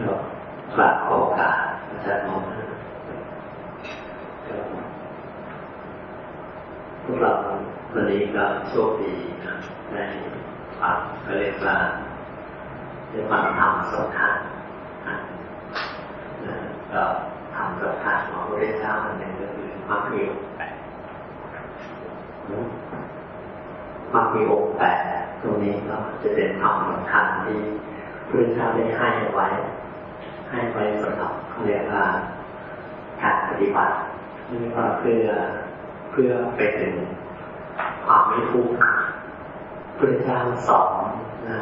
เราฝากโอกาสอาจารย์มองพวกเราวันนี้ก็โชคดีนะได้ฟังก็เรียกว่าได้ฟังธรรมสงฆ์ก็ทำกับทานของพระเจ้าอันหนึ่งก็คือมรรคมีองค์แปดมรรคมีองค์แปดตรงนี้ก็จะเป็นธรรมสำคัญที่พระเจ้าได้ให้ไว้ ให้ไว้สำหรับเรียกว่าการปฏิบัตินี่ก็เพื่อเพื่อไปถึงความไม่ทุกข์พระเจ้าสอนนะ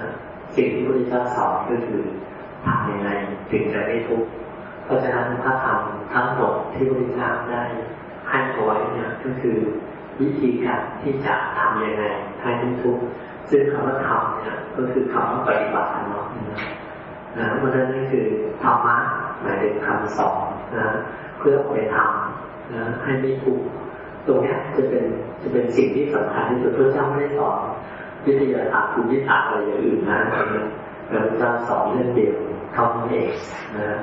สิ่งที่พระเจ้าสอนก็คือทำยังไงถึงจะไม่ทุกข์เพราะฉะนั้นพระธรรมทั้งหมดที่พระเจ้าได้ให้เอาไว้เนี่ยก็คือวิธีการที่จะทำยังไงให้ทุกทุกข์ซึ่งคำว่าทำเนี่ยก็คือคำว่าปฏิบัตินะ นะเพราะฉะนั้นนี่คือธรรมะหมายถึงคำสอนนะเพื่อไปทำนะให้ไม่ทุกตรงนี้จะเป็นจะเป็นสิ่งที่สำคัญที่สุดพระเจ้าไม่ได้สอนวิทยาศาสตร์ภูมิศาสตร์อะไรอย่างอื่นนะพระเจ้าสอนเรื่องเดียวเท่านั้นเองนะ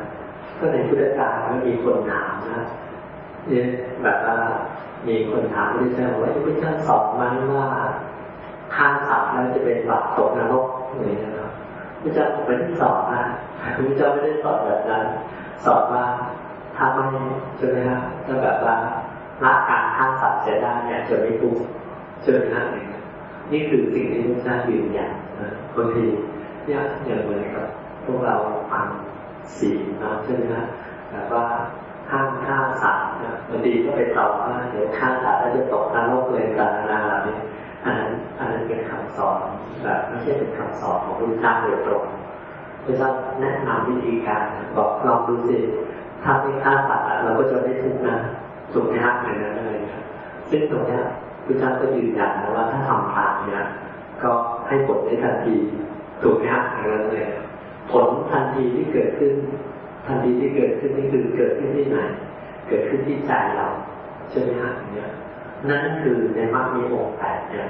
ก็ในพุทธกาลก็มีคนถามนะเนี่ยแบบว่ามีคนถามพระเจ้าว่าพระเจ้าสอนมันว่าฆ่าสัตว์แล้วจะเป็นบาปตกนรกอะไรนะครับ พระเจ้าไม่ได้สอนนะพระเจ้าไม่ได้สอนแบบนั้น สอนว่าถ้าไม่ใช่ไหมฮะถ้าแบบว่าละการฆ่าสัตว์จะได้เนี่ยจะไม่ทุกข์ใช่ไหมฮะนี่คือสิ่งที่พระเจ้ายืนยันนะบางทีเนี่ยอย่างเหมือนกับพวกเราฟังสีนะใช่ไหมฮะแบบว่าห้ามฆ่าสัตว์นะบางทีก็ไปตอบว่าเดี๋ยวฆ่าสัตว์แล้วจะตกนรกเลยกันนานาเนี่ย อันนั้นอันนั้นเป็นคำสอนแบบไม่ใช่เป็นคำสอนของพระเจ้าโดยตรงพระเจ้าแนะนำวิธีการบอกลองดูสิถ้าไม่ฆ่าสัตว์เราก็จะไม่ทุกข์นะถูกไหมฮะอย่างนั้นเลยซึ่งตรงนี้พระเจ้าก็ยืนยันนะว่าถ้าทำตามเนี่ยก็ให้ผลได้ทันทีถูกไหมฮะอย่างนั้นเลยผลทันทีที่เกิดขึ้น ทันทีที่เกิดขึ้นนี่คือเกิดขึ้นที่ไหน เกิดขึ้นที่ใจเราใช่ไหมฮะเนี่ย นั่นคือในมรรคมีองค์แปดเนี่ย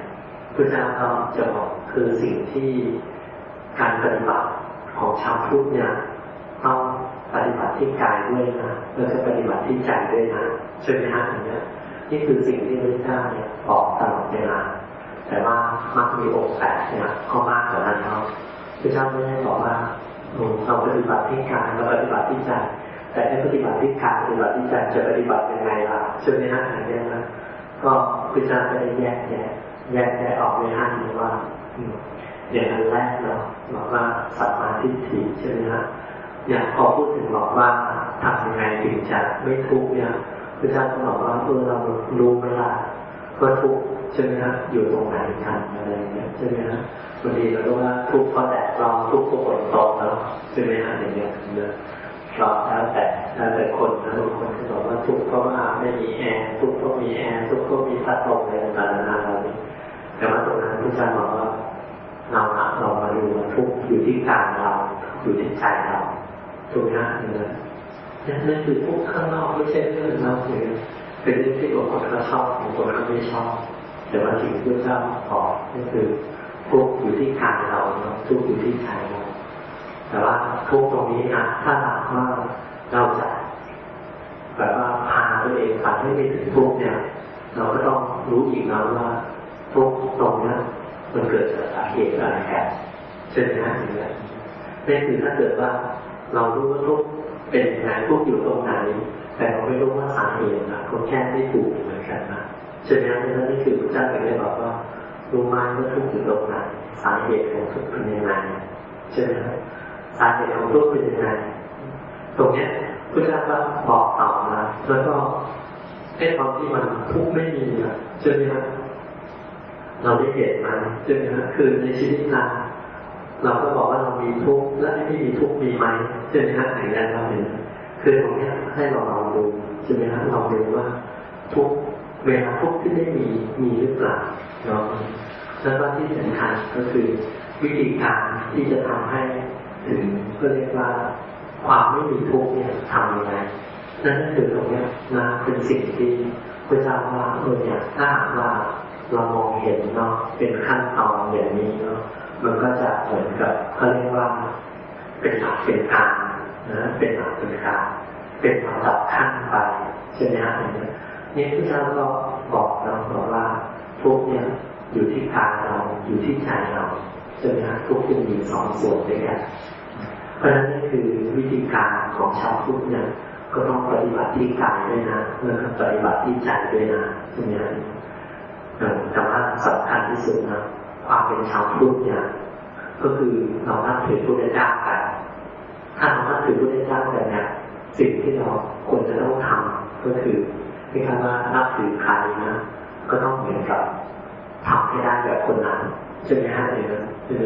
พระเจ้าก็จะบอกคือสิ่งที่การปฏิบัติของชาวพุทธเนี่ยต้องปฏิบัติที่กายด้วยนะแล้วก็ปฏิบัติที่ใจด้วยนะใช่ไหมฮะอันนี้นี่คือสิ่งที่พระเจ้าเนี่ยบอกตลอดเวลาแต่ว่ามักมีองค์แปดเนี่ยก็มากกว่านั้นเนาะพระเจ้าไม่ได้บอกว่าเราปฏิบัติที่กายเราปฏิบัติที่ใจแต่ถ้าปฏิบัติที่กายปฏิบัติที่ใจจะปฏิบัติยังไงล่ะใช่ไหมฮะอันนี้นะ ก็พระเจ้าก็ได้แยกแยะแยกแยะออกในห้านี้ว่าอย่างอันแรกเนาะบอกว่าสัมมาทิฏฐิใช่ไหมฮะอย่างพอพูดถึงบอกว่าทำยังไงถึงจะไม่ทุกข์เนี่ยพระเจ้าก็บอกว่าเออเรารู้เวลาก็ทุกข์ใช่ไหมฮะอยู่ตรงไหนกันอะไรเงี้ยใช่ไหมฮะบางทีเราก็ว่าทุกข์เพราะแดดร้อนทุกข์เพราะฝนตกแล้วใช่ไหมฮะอย่างเงี้ย เพราแล้วแต่แล้วแต่คนนะบางคนก็บอกว่าทุกข์เพราะว่าไม่มีแอร์ทุกข์เพราะมีแอร์ทุกข์เพราะมีพัดลมอะไรต่างๆนานาแต่ว่าตรงนั้นพระเจ้าบอกว่าเราเรามาดูว่าทุกข์อยู่ที่กายเราอยู่ที่ใจเราถูกไหมฮะอย่างนั้นนั่นคือทุกข์ข้างนอกไม่ใช่เรื่องเราเลยเป็นเรื่องที่บางคนเขาชอบบางคนเขาไม่ชอบแต่ว่าสิ่งที่พระเจ้าบอกก็คือทุกข์อยู่ที่กายเราทุกข์อยู่ที่ใจเรา แต่ว่าทุกตรงนี้นะถ้าหากว่าเราจะแบบว่าพาตัวเองไปให้ไปถึงทุกเนี่ย เราก็ต้องรู้อีกนะว่าทุกตรงนี้มันเกิดจากสาเหตุอะไรกันเช่นนั้นอย่างนี้นี่คือถ้าเกิดว่า เรารู้ว่าทุกเป็นยังไงทุกอยู่ตรงไหนแต่เราไม่รู้ว่าสาเหตุนะก็แค่ไม่ถูกเหมือนกันนะเช่นนั้นนี่คือพระเจ้าเลยบอกว่ารู้ไหมว่าทุกอยู่ตรงไหนสาเหตุของทุกเป็นยังไงใช่ไหม สาเหตุของทุกเป็นยังไงตรงเนี้ยพระเจ้าก็บอกต่อมาแล้วก็ไอ้ตอนที่มันทุกไม่มีอะใช่ไหมครับเราได้เห็นมันใช่ไหมครับคือในชีวิตเราเราก็บอกว่าเรามีทุกข์และไม่มีทุกข์มีไหมใช่ไหมครับอย่างนั้นเราเห็นคือตรงนี้ให้เราลองดูใช่ไหมครับเราดูว่า ทุกเวลาทุกที่ได้มีมีหรือเปล่าเนาะแล้วก็ที่สำคัญก็คือวิธีการที่จะทำให้ ถึงก็เรียกว่าความไม่มีทุกข์เนี่ยทำยังไงนั่นก็คือตรงนี้นะเป็นสิ่งที่พระเจ้าว่าเออเนี่ยถ้าว่าเรามองเห็นเนาะเป็นขั้นตอนอย่างนี้เนาะมันก็จะเหมือนกับเขาเรียกว่า เป็นหลักเป็นการนะเป็นหลักเป็นการเป็นลำดับขั้นไปใช่ไหมฮะนี่ยพระเจ้าก็บอกเราบอกว่าทุกเนี่ยอยู่ที่กายเราอยู่ที่ใจเรา ใช่ไหมฮะทุกข์จะมีสองส่วนด้วยกันเพราะฉะนั้นนี่คือวิธีการของชาวพุทธเนี่ยก็ต้องปฏิบัติที่กายด้วยนะแล้วก็ปฏิบัติที่ใจด้วยนะใช่ไหมแต่ว่าสำคัญที่สุดนะความเป็นชาวพุทธเนี่ยก็คือเรานับถือพระเจ้ากันถ้าเรานับถือพระเจ้ากันเนี่ยสิ่งที่เราควรจะต้องทำก็คือที่คำว่านับถือใครนะก็ต้องเหมือนกับทำให้ได้แบบคนนั้น ใช่ไหมฮะเนี่ย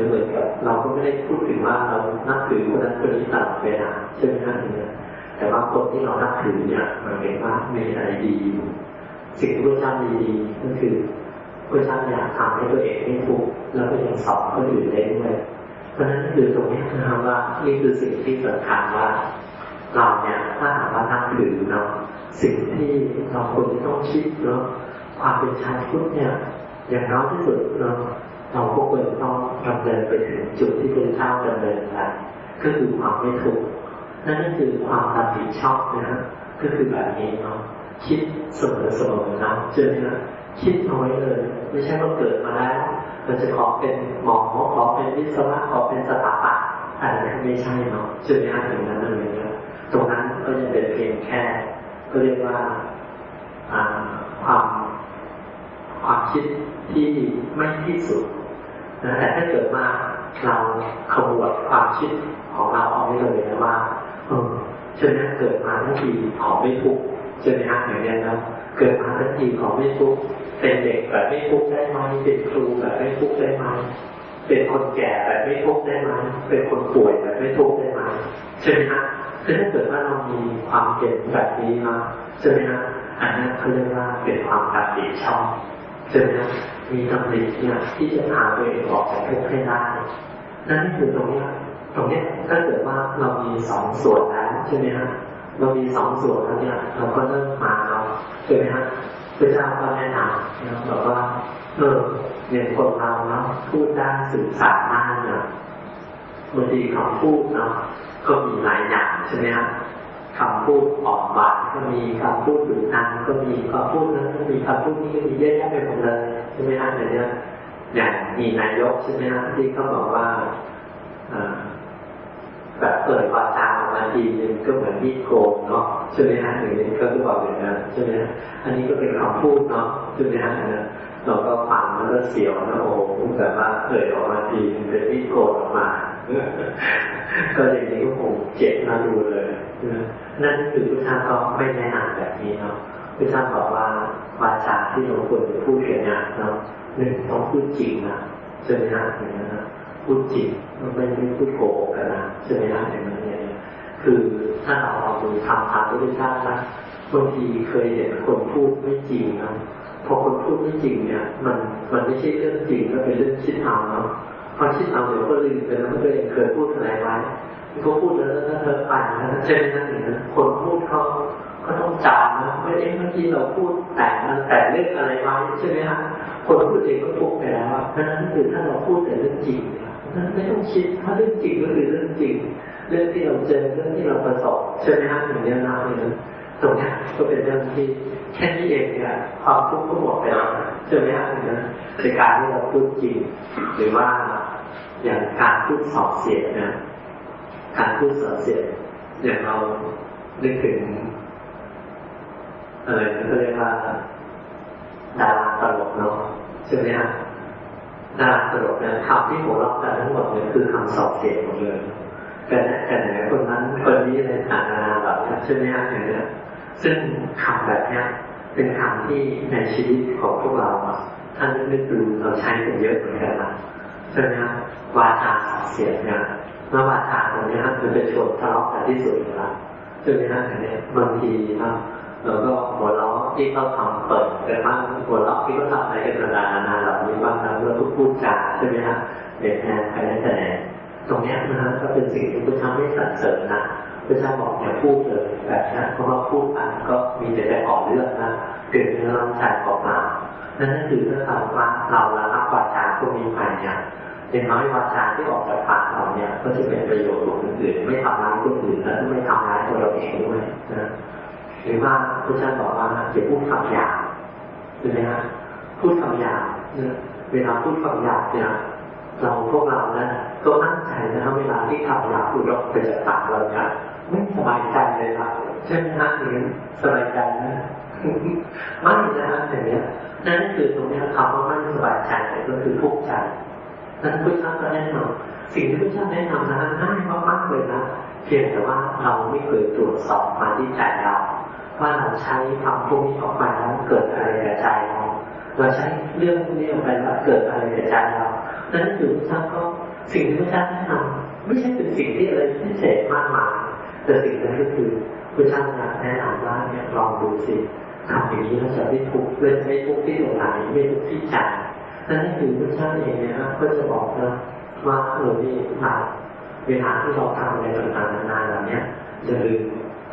เหมือนกับเราก็ไม่ได้พูดถึงว่าเรานับถือคนนั้นคนนี้ตลอดเวลาใช่ไหมฮะเนี่ยแต่ว่าคนที่เรานับถือเนี่ยมันเป็นว่ามีอะไรดี สิ่งที่พระเจ้ามีดีก็คือพระเจ้าอยากทำให้ตัวเองไม่ทุกข์แล้วก็ยังสอนคนอื่นได้ด้วยเพราะฉะนั้นคือตรงนี้นะครับว่านี่คือสิ่งที่สำคัญว่าเราเนี่ยถ้าหากว่านับถือเนาะสิ่งที่เราควรจะต้องคิดเนาะความเป็นชายพุทธเนี่ยอย่างน้อยที่สุดเราะ เราก็ควรต้องดำเนินไปถึงจุดที่เป็นเจ้าดำเนินไปก็คือความไม่ทุกข์นั่นก็คือความรับผิดชอบนะฮะก็คือแบบนี้เนาะคิดเสมอเสมอนะเจอนี่ยคิดน้อยเลย ไม่ใช่ว่าเกิดมาแล้วเราจะขอเป็นหมอขอเป็นวิศวะขอเป็นสถาปัตย์อะไรไม่ใช่เนาะเจอนี่ยถึงนั้นเลยเนี่ยตรงนั้นก็จะเป็นเพียงแค่ก็เรียกว่าความ ความคิดที่ไม่ที่สุดนะแต่ถ้าเกิดมาเราขมวดความคิดของเราออกไม่เลยนะว่าเออฉันนั้นเกิดมาทั้งทีขอไม่ทุกข์ใช่ไหมฮะอย่างนี้นะเกิดมาทั้งทีขอไม่ทุกข์เป็นเด็กแบบไม่ทุกข์ได้ไหมเป็นครูแบบไม่ทุกข์ได้ไหมเป็นคนแก่แบบไม่ทุกข์ได้ไหมเป็นคนป่วยแบบไม่ทุกข์ได้ไหมใช่ไหมฮะคือถ้าเกิดว่าเรามีความเห็นแบบนี้มาใช่ไหมฮะอันนั้นเขาเรียกว่าเป็นความรับผิดชอบ ใช่ไหมฮะมีตำหนิเนี่ยที่จะพาตัวเองออกจากทุกข์ให้ได้นั่นคือตรงนี้ตรงนี้ถ้าเกิดว่าเรามีสองส่วนแล้วใช่ไหมฮะเรามีสองส่วนแล้วเนี่ยเราก็เริ่มมาเราใช่ไหมฮะพระเจ้าก็แนะนำนะบอกว่าเออเนี่ยคนเราเนาะพูดได้สื่อสารได้เนี่ยบางทีคำพูดเนาะก็มีหลายอย่างใช่ไหมครับ คำพูดออกบาดก็มีคำพูดดุดันก็มีคำพูดนั้นก็มีคำพูดนี้ก็มีเยอะแยะไปหมดเลยใช่ไหมครับเนี่ยอย่างมีนายกใช่ไหมครับที่เขาบอกว่าแบบเปิดวาจาออกมาทีนึงก็เหมือนที่โกงเนาะใช่ไหมฮะอย่างนี้ก็จะบอกอย่างนั้นใช่ไหมฮะอันนี้ก็เป็นคำพูดเนาะใช่ไหมฮะ เราก็ฟังแล้วก็เสียวนะโอ้แต่ว่าเปิดออกมาทีเป็นที่โกงออกมา ก็อย่างนี้ก็คงเจ็บน่าดูเลยนั่นคือพุทธาก็ไม่แนะนำแบบนี้เนาะพุทธาบอกว่าวาจาที่เราควรจะพูดกันเนี่ยเนาะหนึ่งต้องพูดจริงนะใช่ไหมฮะอย่างนั้นนะพูดจริงไม่ไม่พูดโกหกกันนะใช่ไหมฮะอย่างนั้นเนี่ยคือถ้าเราเอาดูทำทางพุทธเจ้านะบางทีเคยเห็นคนพูดไม่จริงนะ พอคนพูดไม่จริงเนี่ย มันมันไม่ใช่เรื่องจริงก็เป็นเรื่องคิดเอาเนาะพอคิดเอาเดี๋ยวก็ลืมไปแล้วตัวเองเคยพูดอะไรไว้เขาพูดแล้วถ้าเธอปั่นแล้วเช่นนั้นอย่างนั้นคนพูดเขาก็ต้องจำนะไม่เอ๊ะเมื่อกี้เราพูดแต่มันแต่เรื่องอะไรไว้ใช่ไหมฮะคนพูดเองก็ทุกไปแล้วเพราะนั้นคือถ้าเราพูดแต่เรื่องจริงนั้นไม่ต้องคิดถ้าเรื่องจริงก็คือเรื่องจริง เรื่องที่เราเจอเรื่องที่เราประสบใช่ไหมฮะอย่างนี้นะอย่างนั้น ตรงนี้ก็เป็นเรื่องที่แค่นี้เองเนี่ยความทุกข์ก็หมดไปแล้วใช่ไหมฮะนั้นในการที่เราพูดจริง หรือว่าอย่างการพูดสอบเสียนะการพูดสอบเสียอย่างเรานึกถึงอะไรเขาเรียกว่าดาราตลกเนาะใช่ไหมฮะดาราตลกเนี่ยคำที่หัวเราะกันทั้งหมดเนี่ยคือคำสอบเสียหมดเลยกันกันไหนคนนั้นคนนี้อะไรต่างๆแบบ ใช่ไหมฮะอย่างเงี้ซึ่งคำแบบนี้เป็นคำที่ในชีวิตของพวกเราท่านนึกดูเราใช้กันเยอะเหมือนกันนะใช่ไหมฮะวาจาเสียงเนี่ยเมื่อวาจาตรงนี้มันเป็นชนทะเลาะกันที่สุดแล้วใช่ไหมฮะอย่างนี้บางทีนะเราก็หัวเราะที่เขาทำเปิดกันบ้างหัวเราะที่เขาทำอะไรกันต่างๆนานาเหล่านี้บ้างนะเราก็พูดจาใช่ไหมฮะเด็กแทนใครได้แต่ตรงนี้นะก็เป็นสิ่งที่พุทธไม่สรรเสริญนะ พระเจ้าบอกอย่าพูดเลยแบบนี้เพราะว่าพูดไปก็มีแต่จะก่อเรื่องนะเกิดเนื้อร้องใจเปล่านั่นก็คือถ้าเราว่าเราละรับวาจาพวกนี้ไปเนี่ยอย่างน้อยวาจาที่ออกจากปากเราเนี่ย ก็จะเป็นประโยชน์กับคนอื่นไม่ทำร้ายคนอื่นแล้วไม่ทำร้ายตัวเราเองด้วยนะหรือว่าพระเจ้าบอกว่าอย่าพูดคำหยาบใช่ไหมฮะพูดคำหยาบเวลาพูดคำหยาบเนี่ยเราพวกเรานะก็ตั้งใจนะครับเวลาที่คำหยาบพูดออกไปจากปากเราเนี่ย ไม่สบายใจเลยครับใช่ไหมฮะอย่างนี้สบายใจนะไม่นนะฮะอย่างเนี้ยนั่นคือตรงนี้คำว่าไม่สบายใจก็คือทุกข์ใจนั้นพุทธเจ้าก็แนะนำสิ่งที่พุทธเจ้าแนะนำนะง่ายมากๆเลยนะเพียงแต่ว่าเราไม่เคยตรวจสอบมาที่ใจเราว่าเราใช้คำพวกนี้ออกมาแล้วเกิดอะไรกับใจเราเราใช้เรื่องพวกนี้ออกไปแล้วเกิดอะไรกับใจเราดังนั้นคือพระเจ้าก็สิ่งที่พระเจ้าแนะนำไม่ใช่เป็นสิ่งที่อะไรพิเศษมากมาย แต่สิ่งนั้นก็คือพระเจ้าแนะนำว่าเนี่ยลองดูสิทำอย่างนี้เราจะไม่ทุกข์เรื่องไม่ทุกข์ที่ตรงไหนไม่ทุกข์ที่ใจนั่นคือพระเจ้าเองนะครับก็จะบอกนะว่าเออนี่เราเวลาที่เราทำอะไรต่างๆนานาเหล่านี้จะลืม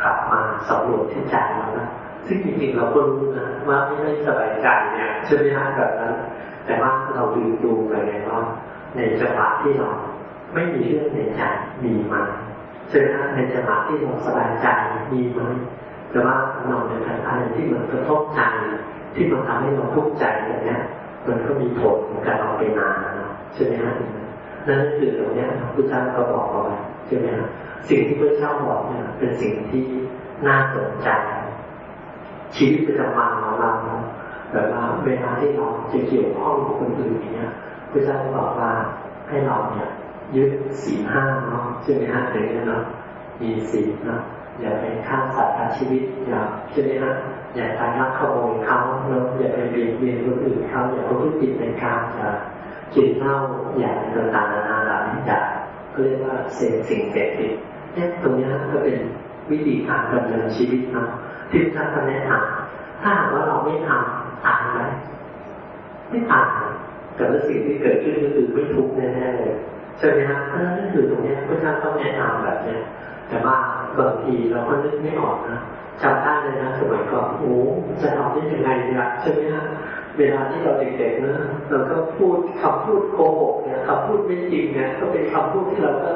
กลับมาสำรวจที่ใจเรานะซึ่งจริงๆเราก็รู้นะว่าไม่ได้สบายใจเนี่ยใช่ไหมฮะแบบนั้น แต่ว่าเราดูดูไปไงว่าในจังหวะที่เราไม่มีเรื่องในใจมีมใช่ไหมฮะในจังหวะที่เราสบายใจมีไหมแต่ว่าเราในทางอะไรที่มันกระทบใจที่มันทำให้เราทุกข์ใจอย่างเนี้ยมันก็มีผลเหมือนกันเราไปนานนะใช่ไหมฮะนั่นคือตรงนี้พระเจ้าก็บอกเอาไว้ใช่ไหมฮะสิ่งที่พระเจ้าบอกเนี่ยเป็นสิ่งที่น่าสนใจ ชีวิตประจำวันของเราแบบว่าเวลาที่เราจะเกี่ยวข้องกับคนอื่นเนี่ยพระเจ้าบอกว่าให้เราเนี่ย ยึดสี่ห้าเนาะใช่ไหมฮะอย่างนี้เนาะมีสีเนาะอย่าไปฆ่าสัตว์ชีวิตอย่าใช่ไหมฮะอย่าไปลักขโมยเขาเนาะอย่าไปเบียดเบียนคนอื่นเขาอย่าไปพูดผิดในการจะกินเหล้าอย่าต่างๆนานาเหลานี้อย่าก็เรียกว่าเสพสิ่งเสพติดเนี่ยตรงนี้ก็เป็นวิธีการดำเนินชีวิตเนาะที่ท่านแนะนำถ้าหากว่าเราไม่ทำตายไหมไม่ตายแต่ว่าสิ่งที่เกิดขึ้นก็คือไม่ทุกข์แน่ๆเลย ใช่ไหมฮะนั่นคือตรงนี้พระเจ้าต้องแนะนำแบบนี้แต่ว่าบางทีเราก็นึกไม่ออกนะจำได้เลยนะสมัยก่อนโอ้จะทำได้ยังไงเนี่ยใช่ไหมฮะเวลาที่เราเด็กๆนะเราก็พูดคำพูดโกหกเนี่ยคำพูดไม่จริงเนี่ยก็เป็นคำพูดที่เราก็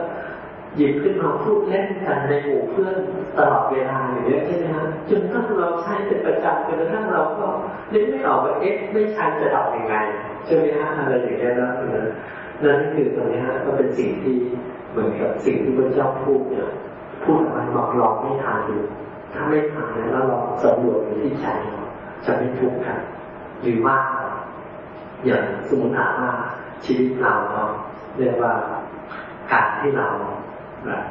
หยิบขึ้นมาพูดเล่นกันในหมู่เพื่อนตลอดเวลาอย่างนี้ใช่ไหมฮะจนถ้าเราใช้เป็นประจำจนกระทั่งเราก็นึกไม่ออกว่าเอ๊ะไม่ใช้จะดับยังไงใช่ไหมฮะอะไรอย่างเงี้ยนะ นั่นคือตรงนี้ฮะก็เป็นสิ่งที่เหมือนกับสิ่งที่พระเจ้าพูดเนี่ยพูดมันบอกลองไม่ทานดูถ้าไม่ทานแล้วเราสำรวจไปที่ใจเราจะไม่ทุกข์กันหรือว่าอย่างสมมติว่าชีวิตเราเนาะเรียกว่าการที่เราแบบ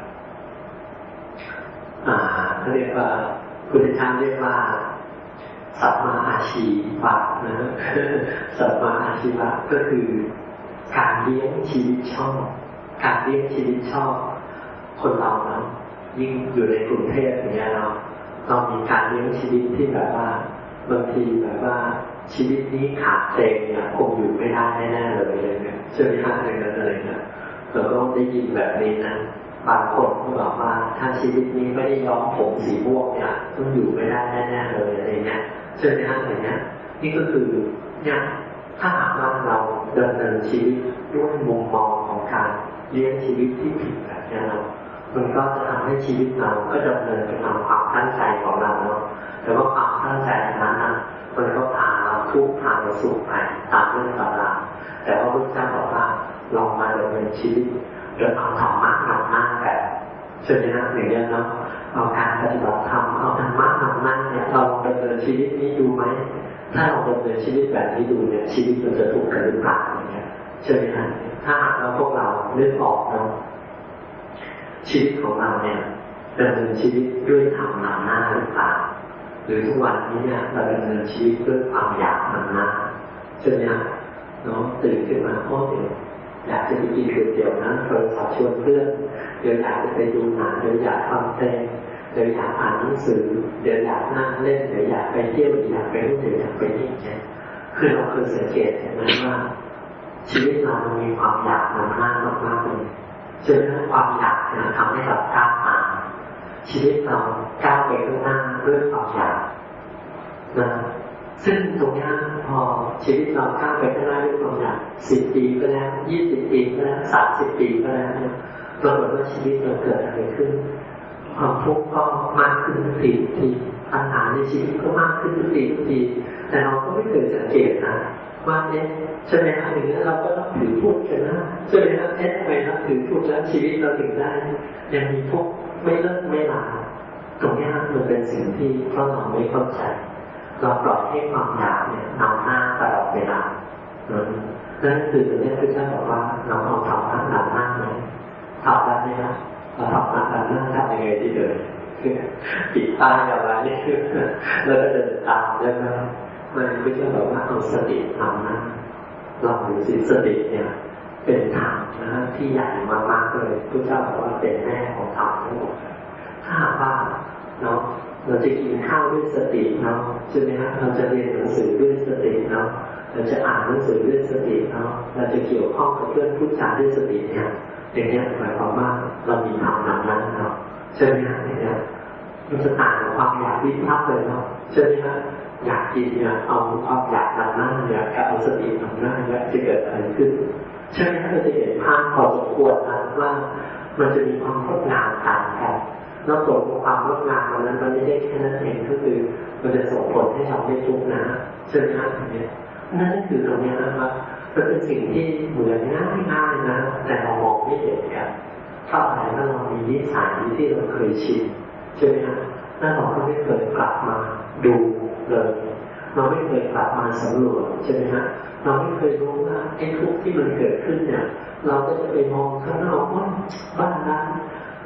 อ่าเขาเรียกว่าคุณธรรมเรียกว่าสัมมาอาชีพะนะสัมมาอาชีพะก็คือ การเลี้ยงชีวิตชอบ การเลี้ยงชีวิตชอบ คนเราเนาะยิ่งอยู่ในกรุงเทพอย่างเงี้ยเราเรามีการเลี้ยงชีวิตที่แบบว่าบางทีแบบว่าชีวิตนี้ขาดเพลงเนี่ยคงอยู่ไม่ได้แน่ๆเลยเลยเนี่ยใช่ไหมฮะอะไรนั้นอะไรเนี่ยเราก็ได้ยินแบบนี้นะบางคนก็บอกว่าถ้าชีวิตนี้ไม่ได้ย้อมผมสีม่วงเนี่ยต้องอยู่ไม่ได้แน่ๆเลยอะไรเงี้ยใช่ไหมฮะอะไรเงี้ยนี่ก็คือเนี่ย ถ้าหากว่าเราดำเนินชีวิตด้วยมุมมองของการเลี้ยงชีวิตที่ผิดแบบนี้เรามันก็จะทำให้ชีวิตเราก็ดำเนินไปตามความตั้งใจของเราเนาะแต่ว่าความตั้งใจนั้นนะมันก็พาเราทุกข์พาเราสุขไปตามเรื่องต่างๆแต่ว่าพระเจ้าบอกว่าลองมาดำเนินชีวิตโดยเอาธรรมะนำหน้าแบบใช่ไหมนะอย่างนี้เนาะเอาการปฏิบัติธรรมเอาธรรมะนำหน้าเนี่ยเราดำเนินชีวิตนี้ดูไหม ถ้าเราดำเนินชีวิตแบบนี้ดูเนี่ยชีวิตมันจะถูกกันหรือเปล่าอย่างเงี้ยใช่ไหมฮะถ้าหากเราพวกเราเลือกออกเนาะชีวิตของเราเนี่ยดำเนินชีวิตด้วยธรรมนำหน้าหรือเปล่าหรือทุกวันนี้เนี่ยเราดำเนินชีวิตด้วยความอยากนำหน้าใช่ไหมฮะเนาะตื่นขึ้นมาโอ้เดี๋ยวอยากจะไปกินก๋วยเตี๋ยวนะโทรศัพท์ชวนเพื่อนเดี๋ยวอยากจะไปดูหนังเดี๋ยวอยากฟังเพลง เดี๋ยวอยากอ่านหนังสือ เดี๋ยวอยากนั่งเล่นเดี๋ยวอยากไปเที่ยวอยากไปนู่นเดี๋ยวอยากไปนี่เนี่ยคือเราเคยสังเกตเห็นไหมว่า ชีวิตเรามันมีความอยากนำหน้ามากๆเลยจนความอยากเนี่ยทำให้เราก้าวมาชีวิตเราก้าวไปข้างหน้าด้วยความอยากนะซึ่งตรงนี้พอชีวิตเราก้าวไปข้างหน้าด้วยความอยากสิบปีก็แล้วยี่สิบปีก็แล้วสามสิบปีก็แล้วเนี่ยปรากฏว่าชีวิตเราเกิดอะไรขึ้น ความทุกข์ก็มากขึ้นทุกทีทุกทีปัญหาในชีวิตก็มากขึ้นทุกทีทุกที แต่เราก็ไม่เคยสังเกตนะว่าเนี่ยใช่ไหมครับอย่างนี้เราก็ต้องถือพูดกันนะใช่ไหมครับเอ๊ะทำไมเราถือพูดแล้วชีวิตเราถึงได้ยังมีทุกข์ไม่เลิกไม่ลาตรงนี้มันเป็นสิ่งที่เพราะเราไม่เข้าใจเราปล่อยให้ความอยากเนี่ยนำหน้าตลอดเวลานั่นคือตรงนี้พระเจ้าบอกว่าเราต้องทำหน้านำหน้าไหมทำได้ไหมครับ เราทำหน้านำหน้าทำยังไงที่เดินปิดตาอย่างไรแล้วก็เดินตามได้ไหมมันพระเจ้าบอกว่าเอาสติทำน้าเราดูสิสติเนี่ย เป็นธรรมนะที่ใหญ่มากๆเลยพระเจ้าบอกว่าเป็นแม่ของธรรมทั้งหมดถ้าว่าเนาะเราจะกินข้าวด้วยสติเนาะใช่ไหมฮะเราจะเรียนหนังสือด้วยสติเนาะเราจะอ่านหนังสือด้วยสติเนาะเราจะเกี่ยวข้องกับเพื่อนพูดจาด้วยสติเนี่ย อย่างนี้หมายความว่าเรามีธรรมนำนั้นเนาะใช่ไหมฮะอย่างนี้มันจะต่างกับความอยากวิพักเลยเนาะใช่ไหมฮะอยากกินเนี่ยเอาความอยากนำหน้าเนี่ยกับเอาสตินำหน้าเนี่ยจะเกิดอะไรขึ้นใช่ไหมฮะเราจะเห็นภาพพอสมควรนะว่ามันจะมีความงดงามต่างกันแล้วผลของความงดงามนั้นมันไม่ได้แค่นั้นเองก็คือมันจะส่งผลให้เราไม่ทุกข์นะเช่นนั้นเนี่ยนั่นก็คือตรงนี้นะครับ เป็นสิ่งที่เหมือนง่ายง่ายนะ แต่เรามองไม่เห็นกันถ้าอะไรถ้าเรามีนิสัยที่เราเคยชินใช่ไหมครับนั่นเราก็ไม่เคยกลับมาดูเลยเราไม่เคยกลับมาสำรวจใช่ไหมฮะเราไม่เคยรู้ว่าไอ้ทุกข์ที่มันเกิดขึ้นเนี่ย เราก็จะไปมองข้างนอกว่าบ้านนั้น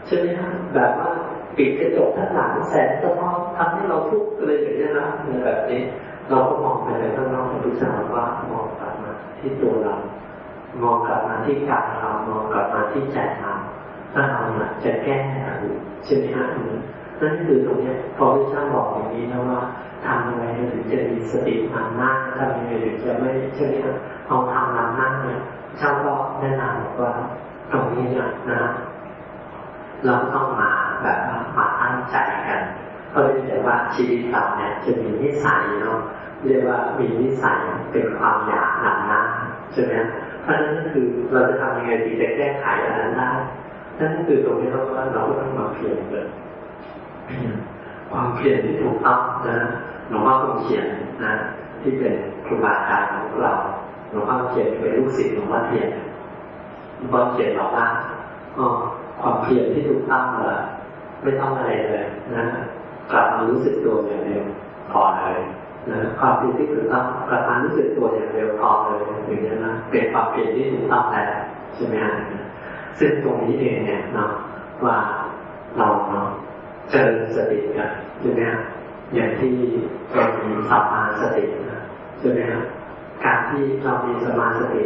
ใช่ไหมฮะแบบว่าปิดกระจกทั้งหลังแสนสะท้อนทำให้เราทุกข์อะไรอย่างนี้นะแบบนี้ เราก็มองไปในข้างนอกพุทธเจ้าว่ามองกลับมา ที่ตัวเรา มองกลับมาที่กายเรามองกลับมาที่ใจเราถ้าเราจะแก้ใช่ไหมฮะนั่นคือตรงนี้พอพระเจ้าบอกอย่างนี้นะว่าทำยังไงถึงจะมีสตินำหน้าทำยังไงถึงจะไม่ใช่ไหมครับเอาทำนำหน้าเนี่ยเจ้าก็แนะนำบอกว่าตรงนี้เนี่ยนะ เราต้องมาแบบมาตั้งใจกันเพราะเนื่องว่าชีวิตเราเนี่ยจะมีนิสัยเนาะ เรียกว่ามีนิสัยเป็นความอยากนำหน้าใช่ไหมเพราะฉะนั้นคือเราจะทำยังไงที่จะแก้ไขอันนั้นได้นั่นคือตรงนี้เราก็เราก็ต้องมาเพียรเลยความเพียรที่ถูกต้องนะหลวงพ่อคงเขียนนะที่เป็นครูบาอาจารย์ของเราหลวงพ่อเขียนเป็นลูกศิษย์หลวงพ่อเทียนหลวงพ่อเขียนบอกว่าความเพียรที่ถูกต้องเลยไม่ต้องอะไรเลยนะกลับมารู้สึกตัวอย่างเดียวพอเลย นะความเพียรที่ถูกต้องกลับมารู้สึกตัวอย่างเดียวพอเลยอย่างนี้นะเป็นความเพียรที่ถูกต้องแล้วใช่ไหมฮะซึ่งตรงนี้เองเนี่ยเนาะว่าเราเนาะเจริญสติกันใช่ไหมฮะอย่างที่เรามีสัมมาสตินะใช่ไหมฮะการที่เรามีสมาสติ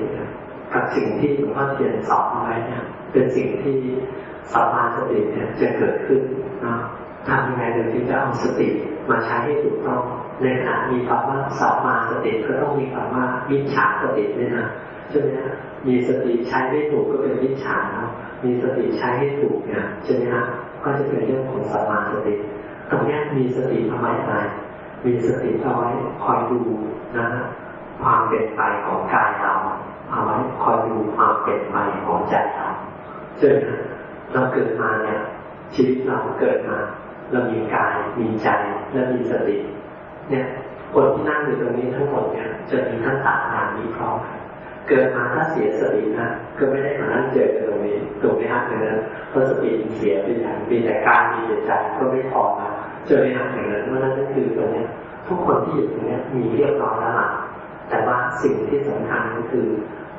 กับสิ่งที่หลวงพ่อเทียนสอนไว้เนี่ยเป็นสิ่งที่สัมมาสติเนี่ยจะเกิดขึ้นนะทำยังไงเดี๋ยวที่จะเอาสติมาใช้ให้ถูกต้อง ในขณะมีคำว่าสัมมาสติก็ต้องมีคำว่าวิชาสติด้วยนะใช่ไหมฮะมีสติใช้ไม่ถูกก็เป็นวิชาแล้วมีสติใช้ให้ถูกเนี่ยใช่ไหมฮะก็จะเป็นเรื่องของสัมมาสติตรงนี้มีสติทำไมอะไรมีสติเอาไว้คอยดูนะความเป็นไปของกายเราเอาไว้คอยดูความเป็นไปของใจเราเช่นเราเกิดมาเนี่ยชีวิตเราเกิดมา เรามีกายมีใจและมีสติ เนี่ยคนที่นั่งอยู่ตรงนี้ทั้งหมดเนี่ยจะมีทั้งสามอย่างนี้พร้อมเกิดมาถ้าเสียสตินะก็ไม่ได้มานั่งเจอตรงนี้ตรงนี้ฮะอย่างนั้นเพราะสติเสียไปอย่างมีแต่กายมีแต่ใจก็ไม่พอนะเจอในฮะอย่างนั้นเพราะนั้นก็คือตรงนี้ทุกคนที่อยู่ตรงนี้มีเรียบร้อยแล้วล่ะแต่ว่าสิ่งที่สำคัญก็คือ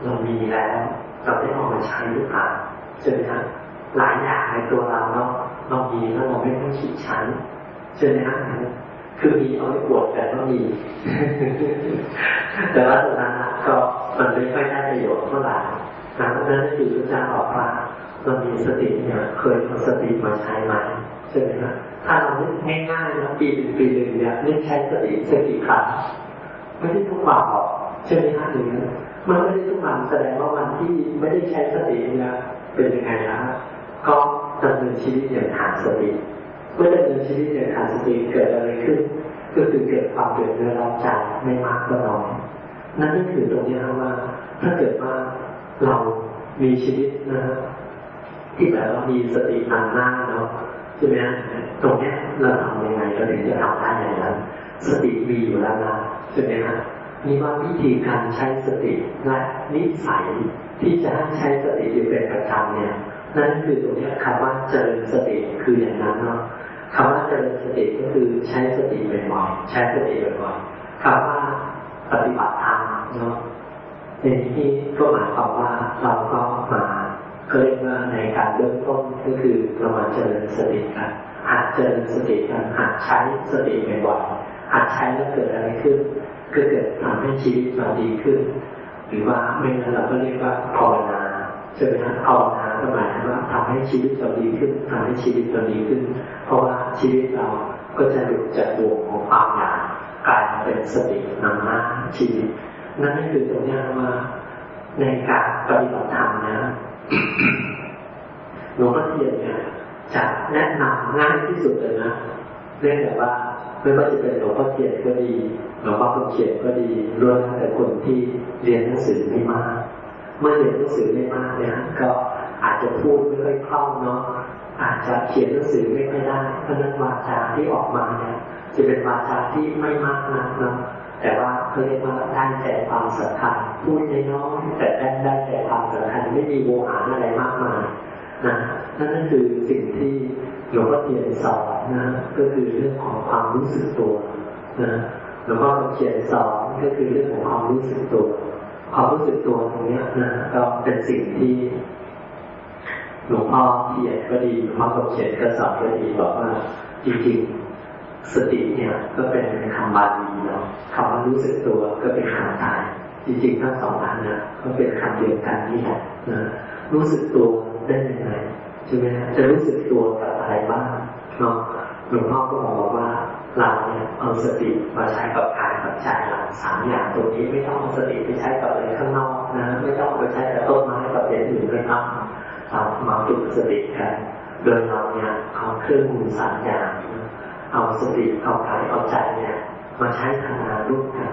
เรามีแล้ว เราได้เอามาใช้หรือเปล่าใช่ไหมครับหลายอย่างในตัวเราเนาะเรามีแล้วเราไม่ต้องคิดชั้นใช่ไหมครับ คือมีเอาไว้ปวดแต่ก็มีแต่ว่าตรงนั้นก็มันไม่ค่อยได้ประโยชน์เท่าไหร่ดังนั้นคือพระเจ้าบอกว่าเรามีสติเนี่ยเคยเอาสติมาใช้ไหมใช่ไหมครับถ้าเรานึกง่ายๆนะปีหนึ่งปีหนึ่งเนี่ยนึกใช้สติสักกี่ครั้งไม่ได้ทุกวันหรอกใช่ไหมฮะหรือมันไม่ได้ทุกวันแสดงว่าวันที่ไม่ได้ใช้สติเนี่ยเป็นยังไงนะก็ดำเนินชีวิตอย่างขาดสติ เมื่อดำเนินชีวิตอย่างขาดสติเกิดอะไรขึ้น ก็คือเกิดความเดือดร้อนใจไม่มากก็น้อยนั่นก็คือตรงนี้นะว่า ถ้าเกิดว่าเรามีชีวิตนะฮะที่แบบว่ามีสตินำหน้าเนาะใช่ไหมตรงนี้เราทำยังไงเราถึงจะทำได้อย่างนั้นสติมีอยู่แล้วนะใช่ไหมฮะมีว่าวิธีการใช้สติและนิสัยที่จะให้ใช้สติอยู่เป็นประจำเนี่ยนั่นคือตรงนี้คำว่าเจริญสติคืออย่างนั้นเนาะ คำว่าเจริญสติก็คือใช้สติบ่อยๆใช้สติบ่อยๆคำว่าปฏิบัติธรรมเนาะในที่ก็หมายความว่าเราก็มาเรียกว่าในการเริ่มต้นก็คือเรามาเจริญสติกันหัดเจริญสติกันหัดใช้สติบ่อยๆหัดใช้แล้วเกิดอะไรขึ้นก็เกิดทำให้ชีวิตเราดีขึ้น หรือว่าไม่งั้นเราก็เรียกว่าภาวนา ใช่ไหมครับภาวนาก็หมายถึงว่าทำให้ชีวิตเราดีขึ้นทำให้ชีวิตเราดีขึ้น เพราะว่าชีวิตเราก็จะหลุดจากบ่วงของความอยากกลายเป็นสตินำหน้าชีวิต นั่นคือตรงนี้ว่าในการปฏิบัติธรรมนะหลวงพ่อเทียนเนี่ยจะแนะนำง่ายที่สุดเลยนะเรื่องแบบว่าไม่ว่าจะเป็นหลวงพ่อเทียนก็ดีหลวงพ่อคำเขียนก็ดีรวมแต่คนที่เรียนหนังสือไม่มาก เมื่อเรียนหนังสือไม่มากเนี่ยก็อาจจะพูดไม่ค่อยคล่องเนาะอาจจะเขียนหนังสือไม่ค่อยได้เพราะนั้นวาจาที่ออกมาเนี่ยจะเป็นวาจาที่ไม่มากนักเนาะแต่ว่าเขาเรียกว่าได้ใจความสำคัญพูดน้อยแต่ได้ได้ใจความสำคัญไม่มีโวหารอะไรมากมายนะนั่นก็คือสิ่งที่หลวงพ่อเทียนสอนนะก็คือเรื่องของความรู้สึกตัวนะหลวงพ่อเขียนสอนก็คือเรื่องของความรู้สึกตัว ความรู้สึกตัวตรงนี้นะก็เป็นสิ่งที่หลวงพ่อเขียนก็ดีหลวงพ่อเขียนก็สอนก็ดีบอกว่าจริงๆสติเนี่ยก็เป็นคำบาลีเนาะคำว่ารู้สึกตัวก็เป็นคำไทยจริงๆทั้งสองอันนะก็เป็นคำเดียวกันนี่แหละนะรู้สึกตัวได้ยังไงใช่ไหมจะรู้สึกตัวกับอะไรบ้างเนาะหลวงพ่อก็บอกว่า เราเนี่ยเอาสติมาใช้กับกายกับใจเราสามอย่างตรงนี้ไม่ต้องเอาสติไปใช้กับอะไรข้างนอกนะ ไม่ต้องไปใช้กับต้นไม้กับอย่างอื่นไม่ต้องเรามาฝึกสติกันโดยเราเนี่ยเอาเครื่องมือสามอย่างเอาสติเอากายเอาใจเนี่ยมาใช้ทำงานร่วมกัน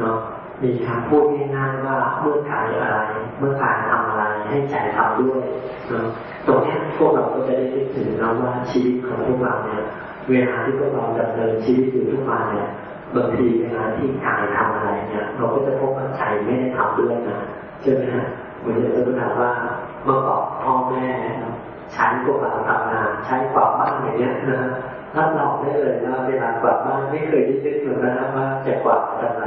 เนาะมีคำพูดง่ายๆว่าเมื่อกายอะไร เมื่อกายทำอะไรให้ใจทำด้วยเนาะตรงนี้พวกเราก็จะได้คิดถึงนะว่าชีวิตของพวกเราเนี่ย เวลาที่พวกเราดำเนินชีวิตอยู่ทุกวันเนี่ยบางทีเวลาที่กายทำอะไรเนี่ยเราก็จะพบว่าใจไม่ได้ทำด้วยนะใช่ไหมฮะเหมือนจะรู้นะว่าเมื่อก่อนพ่อแม่ใช้พวกเราทำงานใช้กวาดบ้านอย่างเงี้ยนะรับรองได้เลยว่าเวลากวาดบ้านไม่เคยได้นึกเลยนะว่าจะกวาดอะไร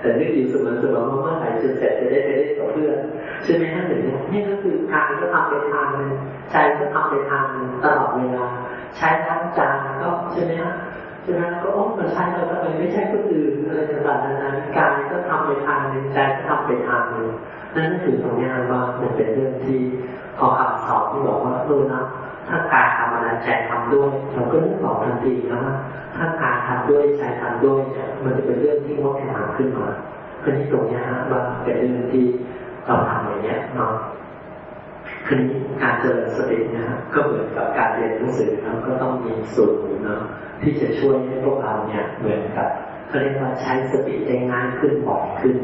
แต่นึกอยู่เสมอๆว่าเมื่อไหร่จะเสร็จจะได้ไปเล่นกับเพื่อนใช่ไหมฮะอย่างนี้นี่ก็คือกายก็ทำไปทางนึงใจก็ทำไปทางนึงตลอดเวลาใช้ทั้งจาน ใช่ไหมฮะใช่ไหมก็อ้อมันใช้เราก็เลยไม่ใช่คนอื่นอะไรต่างๆนานาการก็ทำไปทางหนึ่งใจก็ทำไปทางหนึ่งนั่นก็คือตรงนี้ว่ามันเป็นเรื่องที่พอคำสอนที่บอกว่าเออนะถ้ากายทำอะไรใจทำด้วยเราก็นึกบอกทันทีนะว่าถ้ากายทำด้วยใจทำด้วยมันจะเป็นเรื่องที่งดงามขึ้นมาเพราะนี่ตรงนี้ฮะว่าเป็นเรื่องที่เราทำอย่างเงี้ยเนาะ คือการเจริญสตินะก็เหมือนกับการเรียนหนังสือนะก็ต้องมีสูตรเนาะที่จะช่วยให้พวกเราเนี่ยเหมือนกับเขาเรียกว่าใช้สติได้ง่ายขึ้นบ่อยขึ้น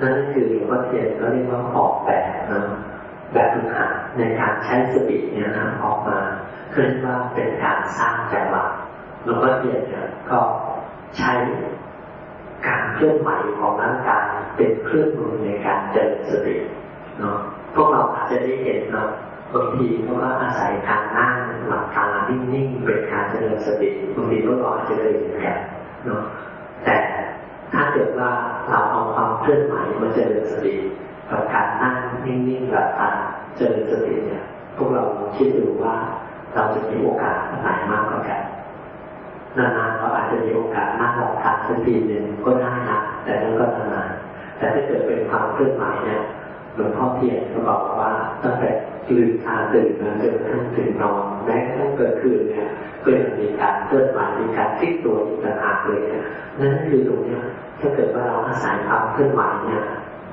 นั่นก็คือหลวงพ่อเทียนก็เรียกว่าออกแบบนะแบบฝึกหัดในการใช้สติเนี่ยนะออกมาเรียกว่าเป็นการสร้างจังหวะหลวงพ่อเทียนเนี่ยก็ใช้การเคลื่อนไหวของร่างกายเป็นเครื่องมือในการเจริญสติเนาะ พวกเราอาจจะได้เห็นเนาะบางทีเขาก็อาศัยการนั่งหลับตานิ่งๆเป็นการเจริญสติบางทีพวกเราอาจจะได้เห็นกันเนาะแต่ถ้าเกิดว่าเราเอาความเคลื่อนไหวมาเจริญสติกับการนั่งนิ่งๆหลับตาเจริญสติเนี่ยพวกเราคิดดูว่าเราจะมีโอกาสไหนมากกว่ากันนานๆเราอาจจะมีโอกาสนั่งหลับตาสักทีหนึ่งก็ได้นะแต่นั่นก็นานๆแต่ถ้าเกิดเป็นความเคลื่อนไหวเนี่ย หลวงพ่อเทียนก็บอกว่าตั้งแต่ลืมตาตื่นมาจนกระทั่งถึงนอนแม้กระทั่งเกิดคืนเนี่ยก็ยังมีการเคลื่อนไหวมีการพลิกตัวอีกต่างหากเลยนะนั่นคือตรงนี้ถ้าเกิดว่าเราอาศัยความเคลื่อนไหวเนี่ย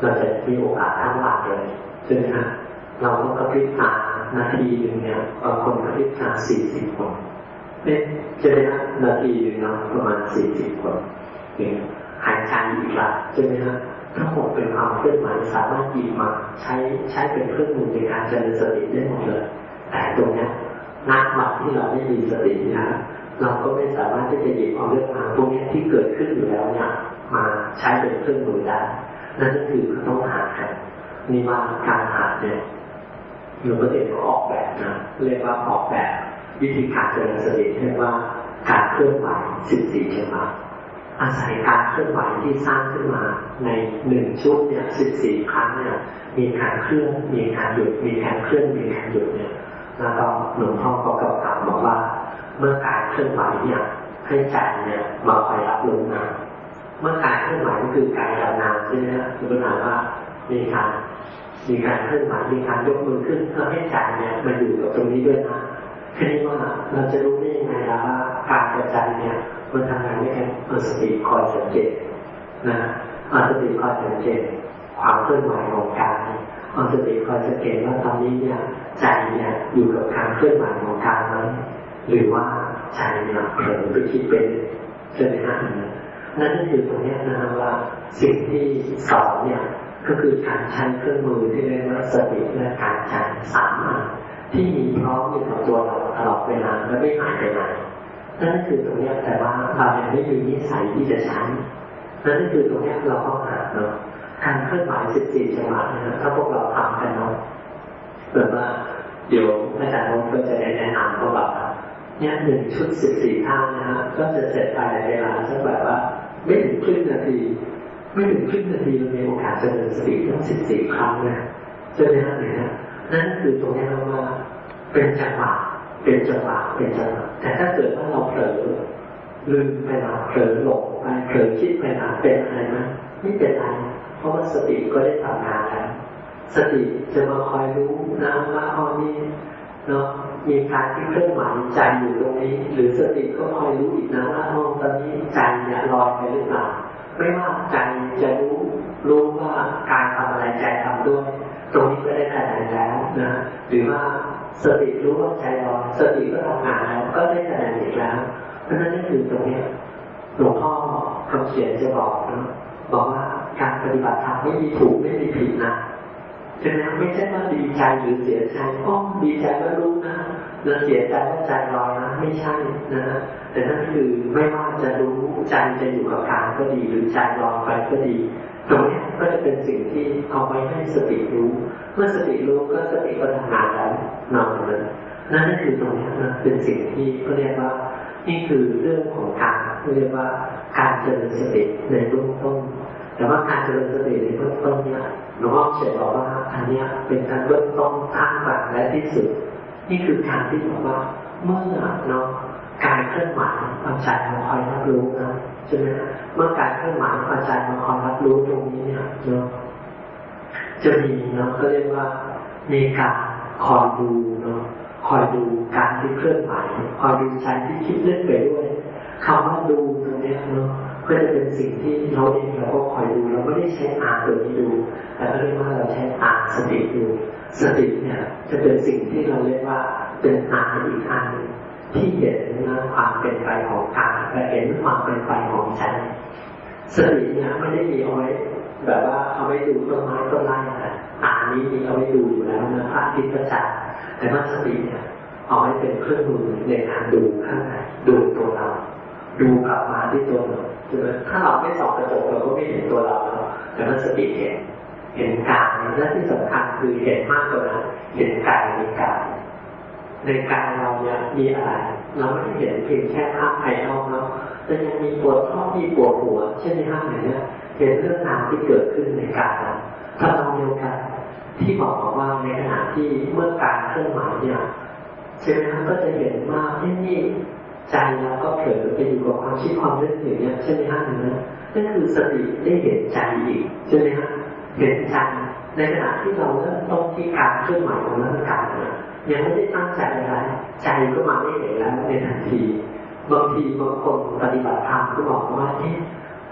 เราจะมีโอกาสทั้งวันเลยใช่ไหมฮะเราต้องกระพริบตานาทีหนึ่งเนี่ยบางคนกระพริบตาสี่สิบคนเป็นใช่ไหมฮะนาทีหนึ่งเนาะประมาณสี่สิบคนเนี่ยหายใจอีกละใช่ไหมฮะ ทั้งหมดเป็นความเคลื่อนไหวสามารถหยิบมาใช้ใช้เป็นเครื่องมือในการเจริญสติได้หมดเลย แต่ตรงนี้นักบัตที่เราไม่มีสตินะเราก็ไม่สามารถที่จะหยิบเอาเรื่องราวพวกนี้ที่เกิดขึ้นอยู่แล้วเนี่ยมาใช้เป็นเครื่องมือได้นั่นก็คือต้องหากันนี่ว่าการหาเนี่ยหลวงพ่อเดชก็ออกแบบนะเรียกว่าออกแบบวิธีการเจริญสติเรียกว่าการเคลื่อนไหวสิบสี่จังหวะ อาศัยการเคลื่อนไหวที่สร้างขึ้นมาในหนึ่งชุดเนี่ยสิบสี่ครั้งเนี่ยมีการเคลื่อนมีการหยุดมีการเคลื่อนมีการหยุดเนี่ยแล้วก็หลวงพ่อก็กล่าวบอกว่า เมื่อการเคลื่อนไหวเนี่ยให้ใจเนี่ยมาคอยรับรู้นะเมื่อการเคลื่อนไหวก็คือกายเรานามใช่ไหมคือปัญหาว่ามีการมีการเคลื่อนไหวมีการยกมือขึ้นเพื่อให้ใจเนี่ยมาอยู่กับตรงนี้ด้วยนะ แค่นี้ว่าเราจะรู้ได้ยังไงล่ะว่าการกระจายเนี่ยมันทำงานด้วยกันเอาสติคอยสังเกตนะเอาสติคอยสังเกตความเคลื่อนไหวของกายเอาสติคอยสังเกตว่าตอนนี้เนี่ยใจเนี่ยอยู่กับการเคลื่อนไหวของกายไหมหรือว่าใจเนี่ยเผลอไปคิดเป็นใช่ไหมฮะนั่นก็คือตรงนี้นะว่าสิ่งที่สอนเนี่ยก็คือการใช้เครื่องมือที่เรียกว่าสติและการใจสามารถ ที่มีพร้อมอยู่กับตัวเราตลอดเวลาและไม่หายไปไหนนั่นก็คือตรงนี้แต่ว่าเรายังไม่มีนิสัยที่จะใช้นั่นก็คือตรงนี้เราต้องหาเนาะการเคลื่อนไหวสิบสี่จังหวะนะถ้าพวกเราทำกันเนาะแบบว่าเดี๋ยวอาจารย์นนท์ก็จะแนะนำพวกเราเนี่ยหนึ่งชุดสิบสี่ท่านะฮะก็จะเสร็จภายในเวลาสักแบบว่า ไม่ถึงครึ่งนาที ไม่ถึงครึ่งนาทีเรามีโอกาสจะเดินสติทั้งสิบสี่ครั้งนะเจอไหมฮะเนี่ย นั่นคือตรงนี้เราว่า เป็นจังหวะเป็นจังหวะเป็นจังหวะแต่ถ้าเกิดว่าเราเผลอลืมไปนะเผลอหลงไปเผลอคิดไปนะเป็นอะไรไหมไม่เป็นไรเพราะว่าสติก็ได้ทำงานแล้วสติจะมาคอยรู้นะว่าอ๋อนี่เนาะมีการที่เคลื่อนไหวใจอยู่ตรงนี้ หรือสติก็คอยรู้อีกนะว่าอ๋อตอนนี้ใจเนี่ยลอยไปหรือเปล่า ไม่ว่าใจจะรู้รู้ว่าการทำอะไรใจทำด้วย ตรงนี้ก็ได้ขนาดแล้วนะหรือว่าสติรู้ว่าใจลอยสติก็ทำงานแล้วก็ได้ขนาดอีกแล้วเพราะนั้นนั่นคือตรงนี้หลวงพ่อคำเขียนจะบอกนะบอกว่าการปฏิบัติธรรมไม่มีถูกไม่มีผิดนะฉะนั้นไม่ใช่ว่าดีใจหรือเสียใจก็ดีใจว่ารู้นะ แล้วเสียใจว่าใจลอยนะไม่ใช่นะแต่นั่นคือไม่ว่าจะรู้ใจจะอยู่กับกายก็ดีหรือใจลอยไปก็ดีตรงนี้ก็จะเป็นสิ่งที่เอาไว้ให้สติรู้ เมื่อสติรู้ก็สติก็ทำงานแล้วนอนเลยนั่นก็คือตรงนี้นะเป็นสิ่งที่เขาเรียกว่า นี่คือเรื่องของการเรียกว่าการเจริญสติในเบื้องต้น แต่ว่าการเจริญสติในเบื้องต้นเนี่ยหลวงพ่อเฉยบอกว่าอันนี้เป็นการเบื้องต้นท่ามกลางและที่สุด นี่คือการที่บอกว่าเมื่อเนาะการเคลื่อนไหวความใจมาคอยรับรู้นะใช่ไหมเมื่อการเคลื่อนไหวความใจมาคอยรับรู้ตรงนี้เนี่ยเนาะจะมีเนาะก็เรียกว่ามีการคอยดูเนาะคอยดูการที่เคลื่อนไหวคอยดูใจที่คิดเล่นไปด้วยคำว่าดูตรงนี้เนาะก็จะเป็นสิ่งที่เราเองเราก็คอยดูเราไม่ได้ใช้อ่านตัวนี้ดูแต่ก็เรียกว่าเราใช้อ่านสติดู สติเนี่ยจะเป็นสิ่งที่เราเรียกว่าเป็นอ่านอีกอันที่เห็นความเป็นไปของกายและเห็นความเป็นไปของใจสติเนี่ยไม่ได้มีเอาไว้แบบว่าเอาไว้ดูต้นไม้ต้นไม้นะอ่านนี้มีเอาไว้ดูอยู่แล้วนะพระอาทิตย์พระจันทร์แต่ว่าสติเนี่ยเอาไว้เป็นเครื่องมือในการดูข้างในดูตัวเรา ดูกลับมาที่ตัวเราถ้าเราไม่ส่องกระจกเราก็ไม่เห็นตัวเราแต่ว่าสติเห็น เห็นกายและที่สำคัญคือเห็นมากกว่านั้นเห็นกายในกายในกายเราเนี่ยมีอะไร เราไม่ได้เห็นเพียงแค่ภาพภายนอกเนาะแต่ยังมีปวดท้องมีปวดหัวเช่นในภาพไหนเนี่ยเห็นเรื่องราวที่เกิดขึ้นในกายเราถ้าเราเดียวกันที่บอกว่าในขณะที่เมื่อการเคลื่อนไหวเนี่ยใช่ไหมครับก็จะเห็นว่าที่นี่ใจเราก็เผลอไปอยู่กับความคิดความนึกอย่างเงี้ยใช่ไหมฮะนั่นนั่นคือสติได้เห็นใจอีกใช่ไหมฮะ เห็นใจในขณะที่เราเริ่มต้นที่การเคลื่อนไหวของร่างกายยังไม่ได้ตั้งใจอะไรใจก็มาได้เห็นแล้วในทันทีบางทีบางคนปฏิบัติธรรมก็บอกว่าเอ๊ะ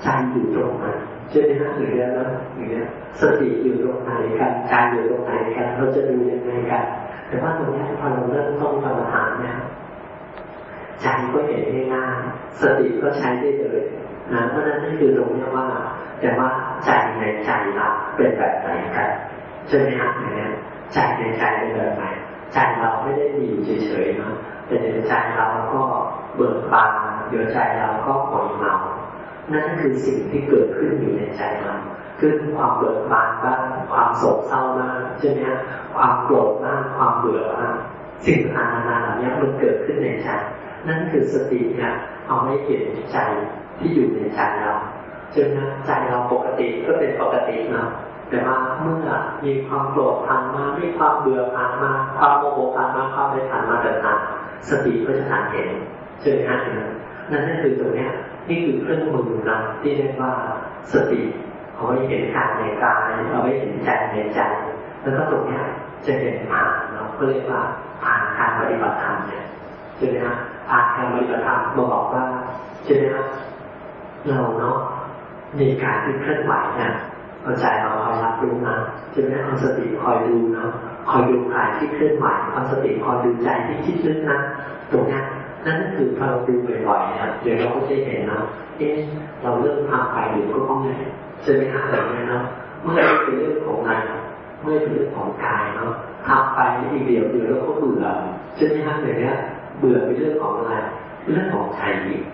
ใจอยู่ตรงไหนใช่ไหมฮะหรือแล้วหรือสติอยู่ตรงไหนกันใจอยู่ตรงไหนกันเราจะดูยังไงกัน แต่ว่าตรงนี้พอเราเริ่มต้นกรรมฐานเนี่ยใจก็เห็นได้ง่ายสติก็ใช้ได้เลยนะเพราะนั้นนี่คือตรงนี้ว่า แต่ว่า ใจในใจเราเป็นแบบไหนกันใช่ไหมครับเนี่ยใจในใจเป็นแบบไหนใจเราไม่ได้มีอยู่เฉยๆนะแต่เดี๋ยวใจเราก็เบิกบานเดี๋ยวใจเราก็ปล่อยเมานั่นคือสิ่งที่เกิดขึ้นอยู่ในใจเราคือความเบิกบานบ้างความโศกเศร้าบ้างใช่ไหมความโกรธบ้างความเบื่อบ้างสิ่งต่างๆเหล่านี้มันเกิดขึ้นในใจ นั่นคือสติเนี่ยเอาไม่เห็นใจที่อยู่ในใจเรา จนใจเราปกติก็เป็นปกตินะแต่ว่าเมื่อมีความโกรธผ่านมามีความเบื่อผ่านมา ความโมโหผ่านมาความไม่ผ่านมาต่างๆสติก็จะทันเห็นใช่ไหมฮะนั่นนั่นคือตรงเนี้ยนี่คือเครื่องมือนะที่เรียกว่าสติเอาไว้เห็นกายในกายเอาไว้เห็นใจในใจ แล้วก็ตรงเนี้ยจะเห็นผ่านเนาะก็เรียกว่าผ่านการปฏิบัติธรรมเนี่ยใช่ไหมฮะผ่านการปฏิบัติธรรมมาบอกว่าใช่ไหมฮะเราเนาะ มีการที่เคลื่อนไหวเนี่ยเอาใจเราคอยรับรู้นะใช่ไหมเอาสติคอยดูนะคอยดูกายที่เคลื่อนไหวเอาสติคอยดูใจที่คิดนึกนะตรงนี้นั่นคือพอเราดูบ่อยๆนะเดี๋ยวเราก็จะเห็นนะเอ๊ะเราเริ่มทำไปอยู่ก็ต้องเลยใช่ไหมฮะแบบนี้นะเมื่อเป็นเรื่องของนายเมื่อเป็นเรื่องของกายเนาะทำไปอีกเดียวเดียวแล้วก็เบื่อใช่ไหมฮะอย่างนี้เบื่อเป็นเรื่องของอะไร เรื่องของใจ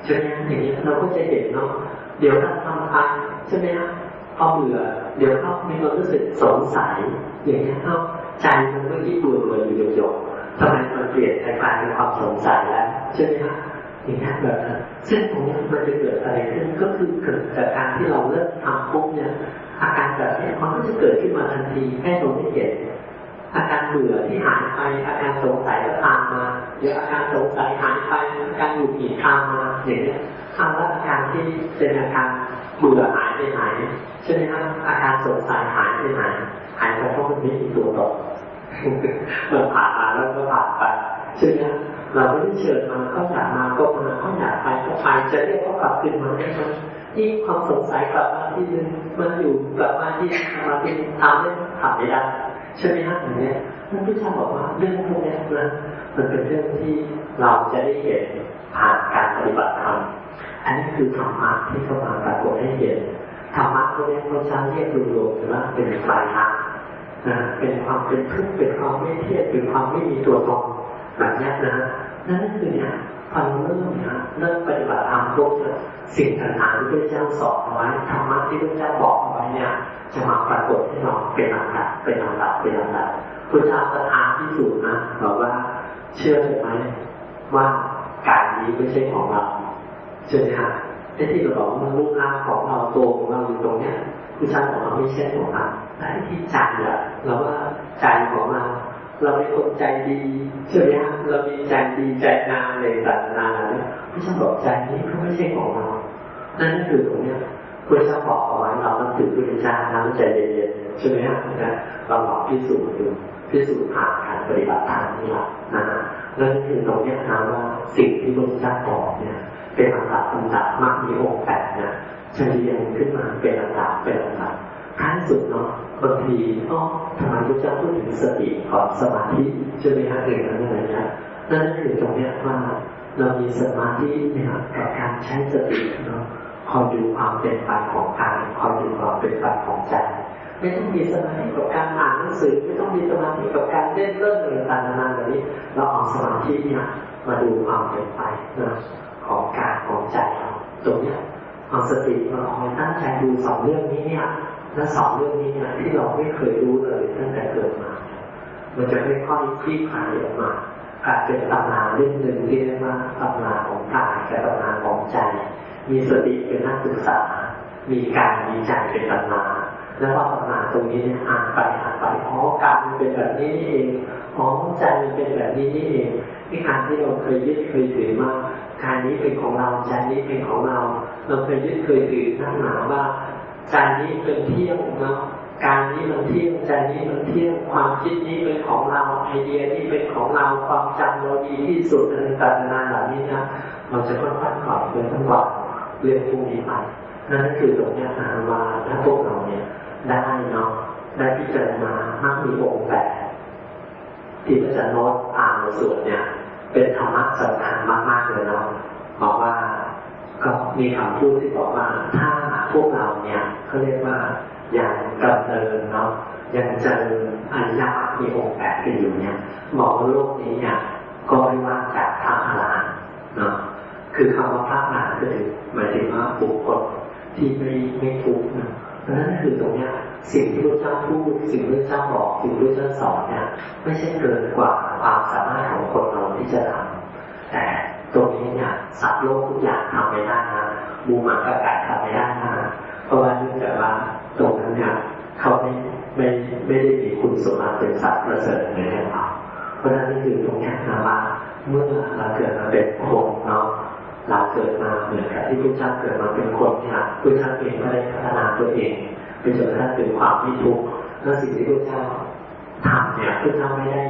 ใช่ไหมอย่างนี้เราก็จะเห็นเนาะเดี๋ยวเราทำไปใช่ไหมฮะพอเบื่อเดี๋ยวเขามีความรู้สึกสงสัยอย่างนี้เขาใจมันก็ยิ่งเบื่อเบื่ออยู่หยกๆทำไมมันเปลี่ยนกลายเป็นความสงสัยแล้วใช่ไหมฮะอย่างนี้แบบนั้นซึ่งตรงนี้มันจะเกิดอะไรขึ้นก็คือเกิดจากการที่เราเริ่มทำปุ๊บเนี่ยอาการแบบนี้มันก็จะเกิดขึ้นมาทันทีให้เราได้เห็น อาการเบื่อที่หายไป อาการสงสัยก็ตามมาเดี๋ยวอาการสงสัยหายไปอาการหงุดหงิดตามมาอย่างนี้ทำแล้วอาการที่เป็นอาการเบื่อหายไปไหนใช่ไหมครับอาการสงสัยหายไปไหนหายไปเพราะมันไม่มีตัวตนมันผ่านมาแล้วก็ผ่านไปใช่ไหมเราไม่ได้เชิญมาเขาอยากมาก็มาเขาอยากไปก็ไปจะเรียกเขากลับขึ้นมาได้ไหมที่ความสงสัยกลับมาที่นึงมันอยู่กลับมาที่มาที่ทำได้ทำไม่ได้ ใช่ไหมครับอย่างนี้ท่านพุทธเจ้าบอกว่าเรื่องพวกนี้นะมันเป็นเรื่องที่เราจะได้เห็นผ่านการปฏิบัติธรรมอันนี้คือธรรมะที่เข้ามาปรากฏให้เห็นธรรมะพวกนี้พระเจ้าเรียกรวมๆว่าเป็นสายทางนะเป็นความเป็นทุกข์เป็นความไม่เที่ยงเป็นความไม่มีตัวตนแบบนี้นะนั่นคือเนี่ย พอเราเริ่มนะเริ่มปฏิบัติธรรมพวกสิ่งต่างๆที่พระเจ้าสอนเอาไว้ธรรมะที่พระเจ้าบอกเอาไว้เนี่ย จะมาปรากฏให้เราเป็นลำดับเป็นลำดับเป็นลำดับพระเจ้าประทานที่สุดนะบอกว่าเชื่อไหมว่ากายนี้ไม่ใช่ของเราใช่ไหมฮะไอ้ที่เราบอกมันรูปร่างของเราตัวของเราอยู่ตรงเนี้ยผู้ชายของเราไม่ใช่ของเราแต่ที่ใจอะเราว่าใจของเรา เราเป็นคนใจดีใช่ไหมฮะเรามีใจดีใจงามในต่างๆเนี่ยผู้ชาบอกใจนี้ก็ไม่ใช่ของเรานั่นคือตรงเนี้ยพระเจ้าบอกเอาไว้เราต้องถือพระเจ้าน้ำใจเย็นๆใช่ไหมฮะเราลองพิสูจน์ดูพิสูจน์ผ่านการปฏิบัติธรรมนี่แหละนะนั่นคือตรงนี้นะว่าสิ่งที่พระเจ้าบอกเนี่ยเป็นลำดับลำดับมากมีองค์แปดเนี่ยเฉลี่ยขึ้นมาเป็นลำดับเป็นลำดับ ท้ายสุดเนาะบางทีก็ทำไมพระเจ้าพูดถึงสติก่อนสมาธิจะไม่หาเรื่องอะไรนะนั่นคือตรงนี้ว่าเรามีสมาธิเนี่ยกับการใช้สติเนาะคอยดูความเป็นไปของกายคอยดูความเป็นไปของใจไม่ต้องมีสมาธิกับการอ่านหนังสือไม่ต้องมีสมาธิกับการเล่นเรื่องต่างๆนานาแบบนี้ เราเอาสมาธิเนี่ยมาดูความเป็นไปนะของกายของใจเราตรงเนี้ยเอาสติมาคอยตั้งใจดูสองเรื่องนี้เนี่ย และสองเรื่องนี้เนี่ยที่เราไม่เคยรู้เลยตั้งแต่เกิดมา มันจะค่อยคลี่คลายออกมาอาจเป็นตำนานเรื่องหนึ่งที่เรียกว่าตำนานของกายกับตำนานของใจ มีสติเป็นนักศึกษา มีการมีใจเป็นตำนานแล้วพอตำนานตรงนี้เนี่ยอ่านไปอ่านไปอ๋อการมันเป็นแบบนี้นี่เองอ๋อใจมันเป็นแบบนี้นี่เองที่การที่เราเคยยึดเคยถือมาการนี้เป็นของเราใจนี้เป็นของเรา เราเคยยึดเคยถือนั่งหนาว่า ใจนี้เป็นเที่ยงเนาะการนี้มันเที่ยงใจนี้มันเที่ยงความคิดนี้เป็นของเราไอเดียนี้เป็นของเราความจำเราดีที่สุดในต่างๆเหล่านี้นะเราจะค่อยๆปล่อยไปทั้งวันเรื่องพวกนี้ไปนั่นคือตรงนี้นะว่าถ้าพวกเราเนี่ยได้เนาะได้พิจารณามากมีองค์แปดที่พระอาจารย์โน้ตอ่านในส่วนเนี่ย เป็นธรรมะสำคัญมากๆเลยเนาะบอกว่าก็มีคำพูดที่บอกว่าถ้า พวกเราเนี่ยเขาเรียกว่าอย่างกำเนินเนาะยังเจออริยมรรคมีองค์แปดกันอยู่เนี่ยบอกว่าโลกนี้เนี่ยก็ไม่ว่าจากพระอรหันต์เนาะคือคำว่าพระอรหันต์คือหมายถึงว่าบุคคลที่ไม่ไม่ทุกข์นะนั่นคือตรงเนี้ยสิ่งที่พระเจ้าพูดสิ่งที่พระเจ้าบอกสิ่งที่พระเจ้าสอนเนี่ยไม่ใช่เกินกว่าความสามารถของคนเราที่จะทำแต่ ตรงนี้เนี่ยสัตว์โลกทุกอย่างทำไม่ได้นะบูมันกระไก่ทำไม่ได้นะเพราะว่าเนื่องจากว่าตรงนั้นเนี่ยเขาไม่ไม่ไม่ได้มีคุณสมบัติเป็นสัตว์ประเสริฐเหมือนเราเพราะฉะนั้นนี่คือตรงนี้นะว่าเมื่อเราเกิดมาเป็นคนเนาะเราเกิดมาเหมือนกับที่พระเจ้าเกิดมาเป็นคนเนี่ยพระเจ้าเองก็ได้พัฒนาตัวเองไปจนกระทั่งเป็นความไม่ทุกข์แล้วสิ่งที่พระเจ้าทำเนี่ยพระเจ้าไม่ได้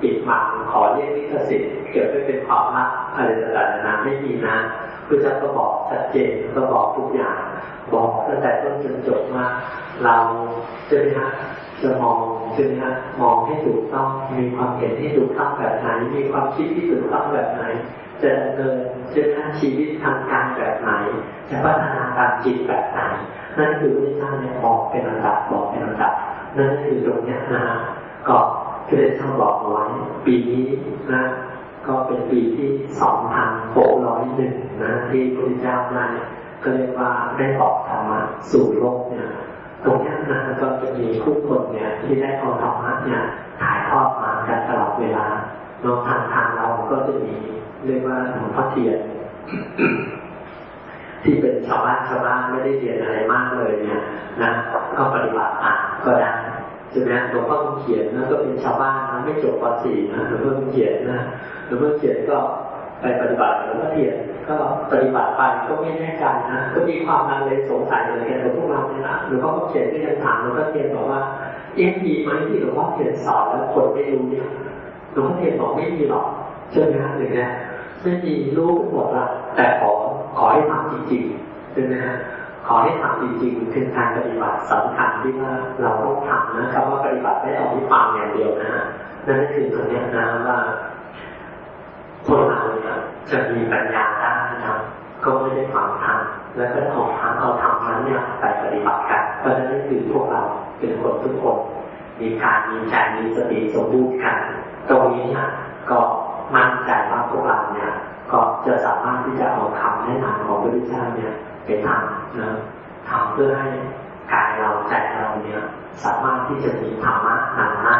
ปิดบังขอเรียกลิขสิทธิ์เกิดไปเป็นความลับอะไรต่างๆนะไม่มีนะพระเจ้าก็บอกชัดเจนก็บอกทุกอย่าง บอกตั้งแต่ต้นจนจบมาเราจะไหมฮะจะมองจะไหมฮะมองให้ถูกต้องมีความเห็นที่ถูกต้องแบบไหน มีความคิดที่ถูกต้องแบบไหน จะดำเนินจะทำชีวิตทางการแบบไหน จะพัฒนาการจิตแบบไหนนั่นคือพระเจ้าเนี่ยบอกเป็นลำดับบอกเป็นลำดับนั่นคือตรงนี้นะก็ พระเจ้าบอกเอาไว้ ปีนี้นะก็เป็นปีที่สองพันหกร้อยหนึ่งนะ ที่พระเจ้าได้ก็เรียกว่าได้บอกธรรมะสู่โลกเนี่ยตรงนี้นะก็จะมีผู้คนเนี่ยที่ได้เอาธรรมะเนี่ยถ่ายทอดมากันตลอดเวลาเราทางทางเราก็จะมีเรียกว่าหลวงพ่อเทียนที่เป็นชาวบ้านชาวบ้านไม่ได้เรียนอะไรมากเลยเนี่ยนะก็ปฏิบัติอ่านก็ได้ ช่ไหมหลวงพ่อเขียนนะก็เป็นชาวบ้านนะไม่จบป .4 นะหลวงพ่อเขียนนะหลวงพ่อเขียนก็ไปปฏิบัติหลวงพ่อเทียนก็ปฏิบัติไปก็ไม่แน่ใจนะก็มีความลังเลสงสัยเหมือนกันกับพวกเราเนี่ยนะหลวงพ่อเขียนก็ยังถามหลวงพ่อเทียนบอกว่าเอ๊ะมีไหมที่หลวงพ่อเทียนสอนแล้วคนไม่รู้เนี่ยหลวงพ่อเทียนบอกไม่มีหรอกใช่ไหมฮะอย่างเงี้ยไม่มีรู้หมดละแต่ขอขอให้ทำจริงๆใช่ไหมฮะ ขอให้ทำจริงๆคือการปฏิบัติสำคัญที่ว่าเราต้องทำนะครับว่าปฏิบัติไม่เอาที่ฟังอย่างเดียวนะนั่นคือตรงนี้นะว่าคนเราเนี่ยจะมีปัญญาได้นะก็ไม่ได้ฟังธรรมแล้วก็เอาธรรมเอาธรรมนั้นเนี่ยไปปฏิบัติกันเพราะฉะนั้นคือพวกเราเป็นคนทุกคนมีการมีใจมีสติสมบูรณ์กัน ตรงนี้เนี่ยก็มั่นใจว่าพวกเราเนี่ยก็จะสามารถที่จะเอาคำแนะนำของพระพุทธเจ้าเนี่ย ไปทำนะทำเพื่อให้กายเราใจเราเนี่ยสามารถที่จะมีธรรมะนำหน้า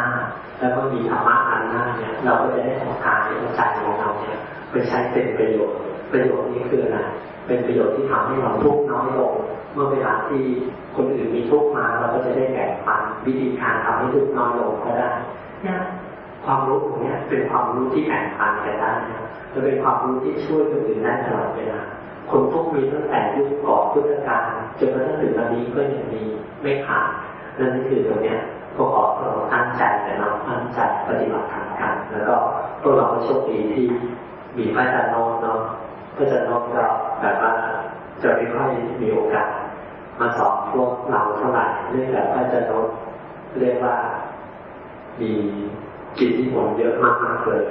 แล้วก็มีธรรมะนำหน้าเนี่ยเราก็จะได้เอากายเอาใจของเราเนี่ยไปใช้เป็นประโยชน์ประโยชน์นี้คืออะไรเป็นประโยชน์ที่ทำให้เราทุกข์น้อยลง เมื่อเวลาที่คนอื่นมีทุกข์มาเราก็จะได้แบ่งปันวิธีการทำให้ทุกข์น้อยลงก็ได้เนี่ยความรู้ตรงนี้เป็นความรู้ที่แบ่งปันกันได้นะจะเป็นความรู้ที่ช่วยคนอื่นได้ตลอดเวลา คนพวกมีตั้งแต่ยุคก่อนพุทธกาลจนกระทั่งถึงวันนี้ก็ยังมีไม่ขาดนั่นคือตรงนี้พวกเราตั้งใจแต่เราตั้งใจปฏิบัติธรรมกัน แล้วก็พวกเราโชคดีที่มีพระอาจารย์โนเนาะพระอาจารย์โนก็แบบว่าจะไม่ค่อยมีโอกาสมาสอนพวกเราเท่าไหร่เนื่องจากพระอาจารย์โนเรียกว่ามี กิจที่ผมเยอะมากๆเลย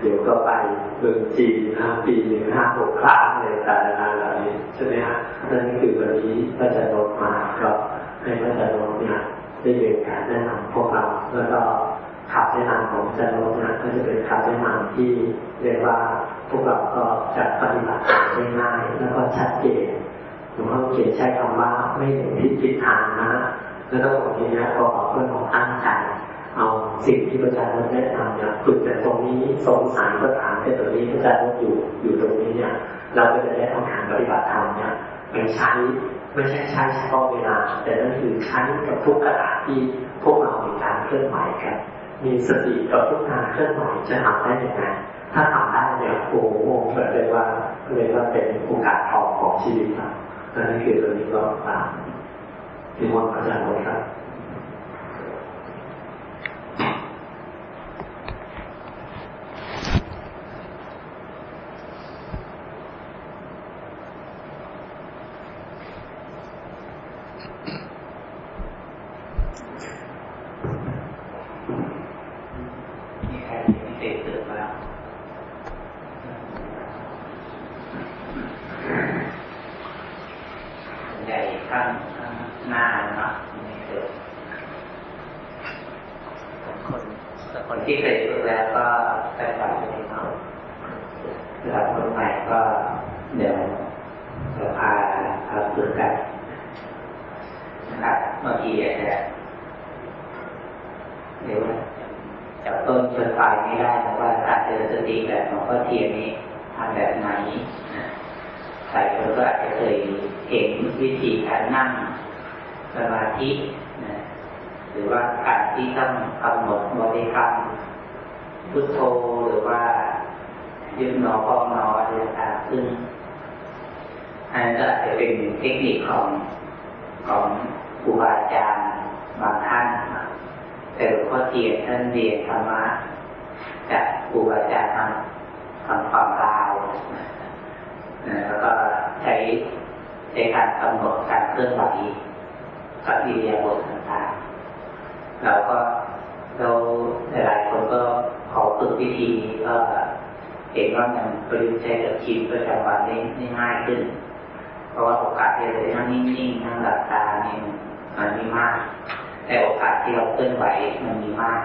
เดี๋ยวก็ไปเมืองจีนนะปีหนึ่งห้าหกครั้งในแต่ละงานเหล่านี้ใช่ไหมฮะนั่นคือวันนี้พระอาจารย์โนมาก็ให้พระอาจารย์โนเนี่ยได้เรียนการแนะนำพวกเราแล้วก็ขับแนะนำของอาจารย์โนเนี่ยก็จะเป็นขับแนะนำที่เรียกว่าพวกเราก็จะปฏิบัติได้ง่ายแล้วก็ชัดเจนหลวงพ่อเขียนใช้คำว่าไม่เห็นทิศทิศทางนะแล้วก็ตรงนี้นะก็ขอเพื่อนของตั้งใจ สิ่งที่พระอาจารย์แนะนำเนี่ยฝึกแต่ตรงนี้สองสัยก็ถามแต่ตรงนี้พระอาจารย์อยู่อยู่ตรงนี้เนี่ย เราก็จะได้ทำการปฏิบัติธรรมเนี่ยไปใช้ไม่ใช่ใช้เฉพาะเวลา แต่นั่นคือใช้กับทุกขณะที่พวกเรามีการเคลื่อนไหวกันมีสติกับทุกการเคลื่อนไหวจะทำได้ยังไงถ้าทำได้เนี่ยโอ้โหแบบเลยว่าเลยว่าเป็นโอกาสทองของชีวิตเรานั่นคือตัวนี้ก็ตามที่ว่าอาจารย์บอกครับใหญ่ข้างหน้าเนาะไม่เกิดำหรับคนใหม่ก็เดี๋ยวจะพาพาฝึกกันนะครับบางทีอาจจะเดี๋ยวจับต้นชนปลายไม่ได้แต่ว่าการเจริญสติแบบหลวงพ่อเทียนนี้ทำแบบไหนหลายคนก็อาจจะเคยเห็นวิธีการนั่งสมา ธินะหรือว่าการที่ต้องกำหนดบริกรรมพุทโธหรือว่ายึดหนอพองหนออะไรต่างๆซึ่งอันนั้นก็จะเป็นเทคนิคของของครูบาอาจารย์บางท่านแต่หลวงพ่อเทียนท่านเรียนธรรมะจากครูบาอาจารย์ทำทำความลาวแล้วก็ใช้ใช้การกำหนดการเคลื่อนไหว กับอิริยบถต่างๆแล้วก็เราหลายคนก็ขอฝึกวิธีก็เห็นว่ามันประยุกต์ใช้กับชีวิตประจำวันได้ง่ายขึ้น เพราะว่าโอกาสที่เราจะนั่งนิ่งๆนั่งหลับตาเนี่ยมันไม่มาก แต่โอกาสที่เราเคลื่อนไหวมันมีมาก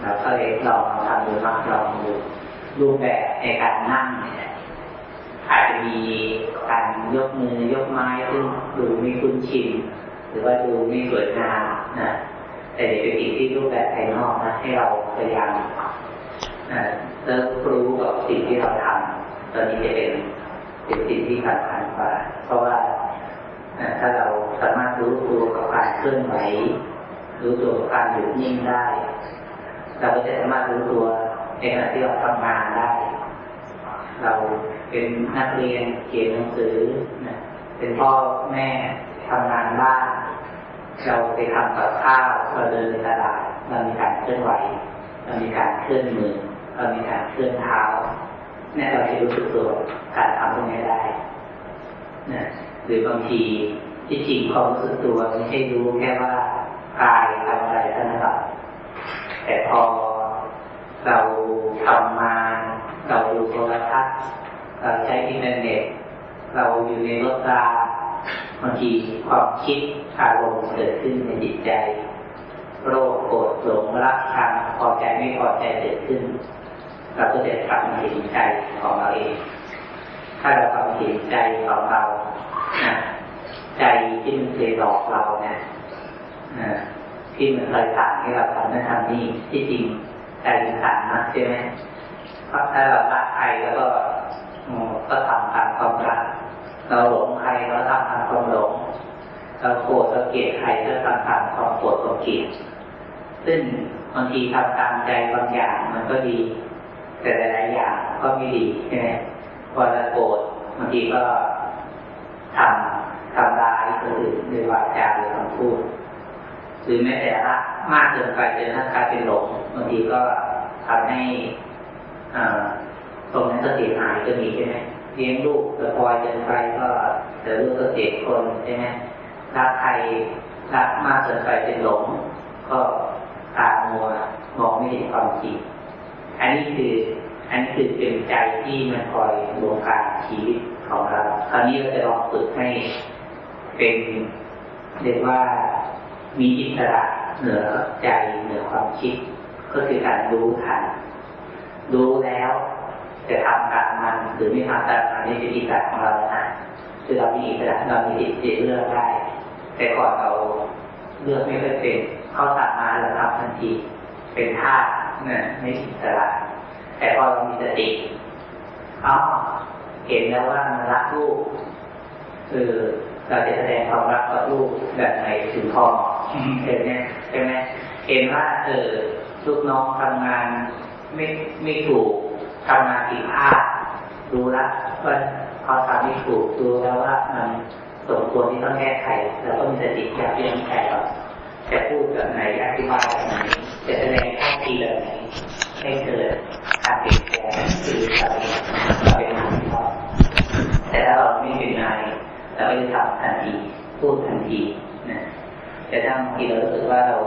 เราก็เลยลองทำดูบ้างลองดูรูปแบบในการนั่งเนี่ย อาจจะมีการยกมือยกไม้ซึ่งดูไม่คุ้นชินหรือว่าดูไม่สวยงามนะแต่เป็นสิ่งที่รูปแบบภายนอกนะให้เราพยายามเริ่มรู้กับสิ่งที่เราทำตอนนี้จะเป็นเป็นสิ่งที่สำคัญกว่าเพราะว่าถ้าเราสามารถรู้ตัวกับการเคลื่อนไหวรู้ตัวกับการหยุดนิ่งได้ เราก็จะสามารถรู้ตัวในขณะที่เราทำงานได้ เราเป็นนักเรียนเขียนหนังสือเป็นพ่อแม่ทำงานบ้านเราไปทำกับข้าวเราเดินในตลาดเรามีการเคลื่อนไหวเรามีการเคลื่อนมือเรามีการเคลื่อนเท้าเนี่ยเราจะรู้สึกตัวการทำตรงนี้ได้นะหรือบางทีที่จริงความรู้สึกตัวไม่ใช่รู้แค่ว่ากายทำอะไรเท่านั้นหรอกแต่พอเราทำมา เราดูโทรทัศน์เราใช้อินเทอร์เน็ต เราอยู่ในรถราบางทีความคิดอารมณ์เกิดขึ้นในจิตใจ โรคโกรธหลงรักชังพอใจไม่พอใจเกิดขึ้น เราก็จะกลับมาเห็นใจของเราเอง ถ้าเรากลับมาเห็นใจของเราใจที่มันเคยหลอกเราเนี่ยที่มันเคยสั่งให้เราทำนั่นทำนี่ที่จริงใจมันสั่งนะใช่ไหม ถ้าเรารักใครแล้วก็ก็ทำตามความรักเราหลงใครเราทำตามความหลงเราโกรธเราเกลียดใครก็ทำตามความโกรธความเกลียดซึ่งบางทีทำตามใจบางอย่างมันก็ดี แต่หลายๆอย่างก็ไม่ดีใช่ไหมพอเราโกรธบางทีก็ทำทำร้ายคนอื่นด้วยวาจาหรือคำพูดหรือแม้แต่ละมากเกินไปจนถ้ากลายเป็นหลงบางทีก็ทำให้ ตรงนั้นสียหายก็มีใช่ไหมเลี้ยงลูกแต่พอจนไปก็เดี๋ยวลูกสียคนใช่ไหมรักใครรักมากเกินไปเป็นหลง ก็ตามัวมองไม่เห็นความจริงอันนี้คืออันนี้คือเป็นใจที่มันคอยดวงการชีวิตของเราคราวนี้เราจะลองฝึกให้เป็นเรียกว่ามีอิสระเหนือใจเหนือความคิด ก็คือการรู้ทัน รู้แล้ว จะทำตามมันหรือไม่ทำตามมันนี่เป็นอิสระของเรานะคือเรามีอิสระเรามีสิทธิเลือกได้ แต่ก่อนเราเลือกไม่ค่อยเป็นเข้าสั่งมาแล้วทำทันที เป็นธาตุเนี่ยไม่อิสระแต่พอเรามีสติอ๋อเห็นแล้วว่ามันรักลูกคือเราจะแสดงความรักกับลูกแบบไหนถึงพอเห็นไหมใช่ไหมเห็นว่าเออลูกน้องทำงาน ไม่ไม่ถูกทำงานผิดพลาดรู้แล้วว่าเขาทำไม่ถูกรู้แล้วว่ามันสมควรที่ต้องแก้ไขแล้วก็มีสติอยากที่จะแก้ไขจะพูดแบบไหนอธิบายแบบไหนจะแสดงท่าทีแบบไหนให้เกิดการเปลี่ยนแปลงคือเรารเป็นนายแต่ถ้าเราไม่เป็นนายเราก็จะทำทันทีพูดทันทีนะแต่ถ้าบางทีเรารู้สึกว่าเรา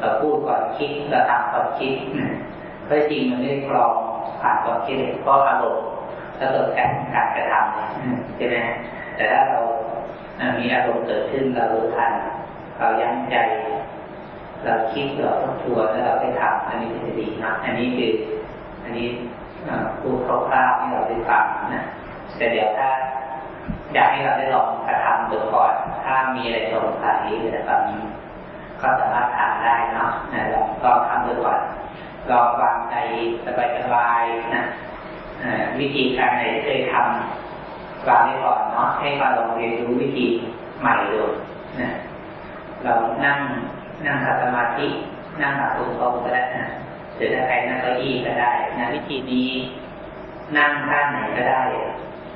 เราพูดก่อนคิดเราทำก่อนคิดเพ ราะจริงมันไม่ได้กรองผ่านความคิดก็อารมณ์แล้วเกิดการการกระทำใช่ไหมแต่ถ้าเรามีอารมณ์เกิดขึ้นเรารู้ทันเรายั้งใจ เราคิดเราทบทวนแล้วเราไปทำอันนี้จะดีนะอันนี้คือ อันนี้พูดคร่าวให้เราได้ฟังนะแต่เดี๋ยวถ้าอยากให้เราได้ลองกระทำดูก่อนถ้ามีอะไรสงสัยหรืออะไรแบบนี้ก็สามารถถามได้เนาะนะลองลองทำดูก่อน ลองวางใจสบายๆนะวิธีการไหนที่เคยทำวางไว้ก่อนเนาะให้มาลองเรียนรู้วิธีใหม่ดูนะเรานั่งนั่งสมาธินั่งหลับตรงๆก็ได้นะหรือถ้าใครนั่งเก้าอี้ก็ได้นะวิธีนี้ นั่งท่าไหนก็ได้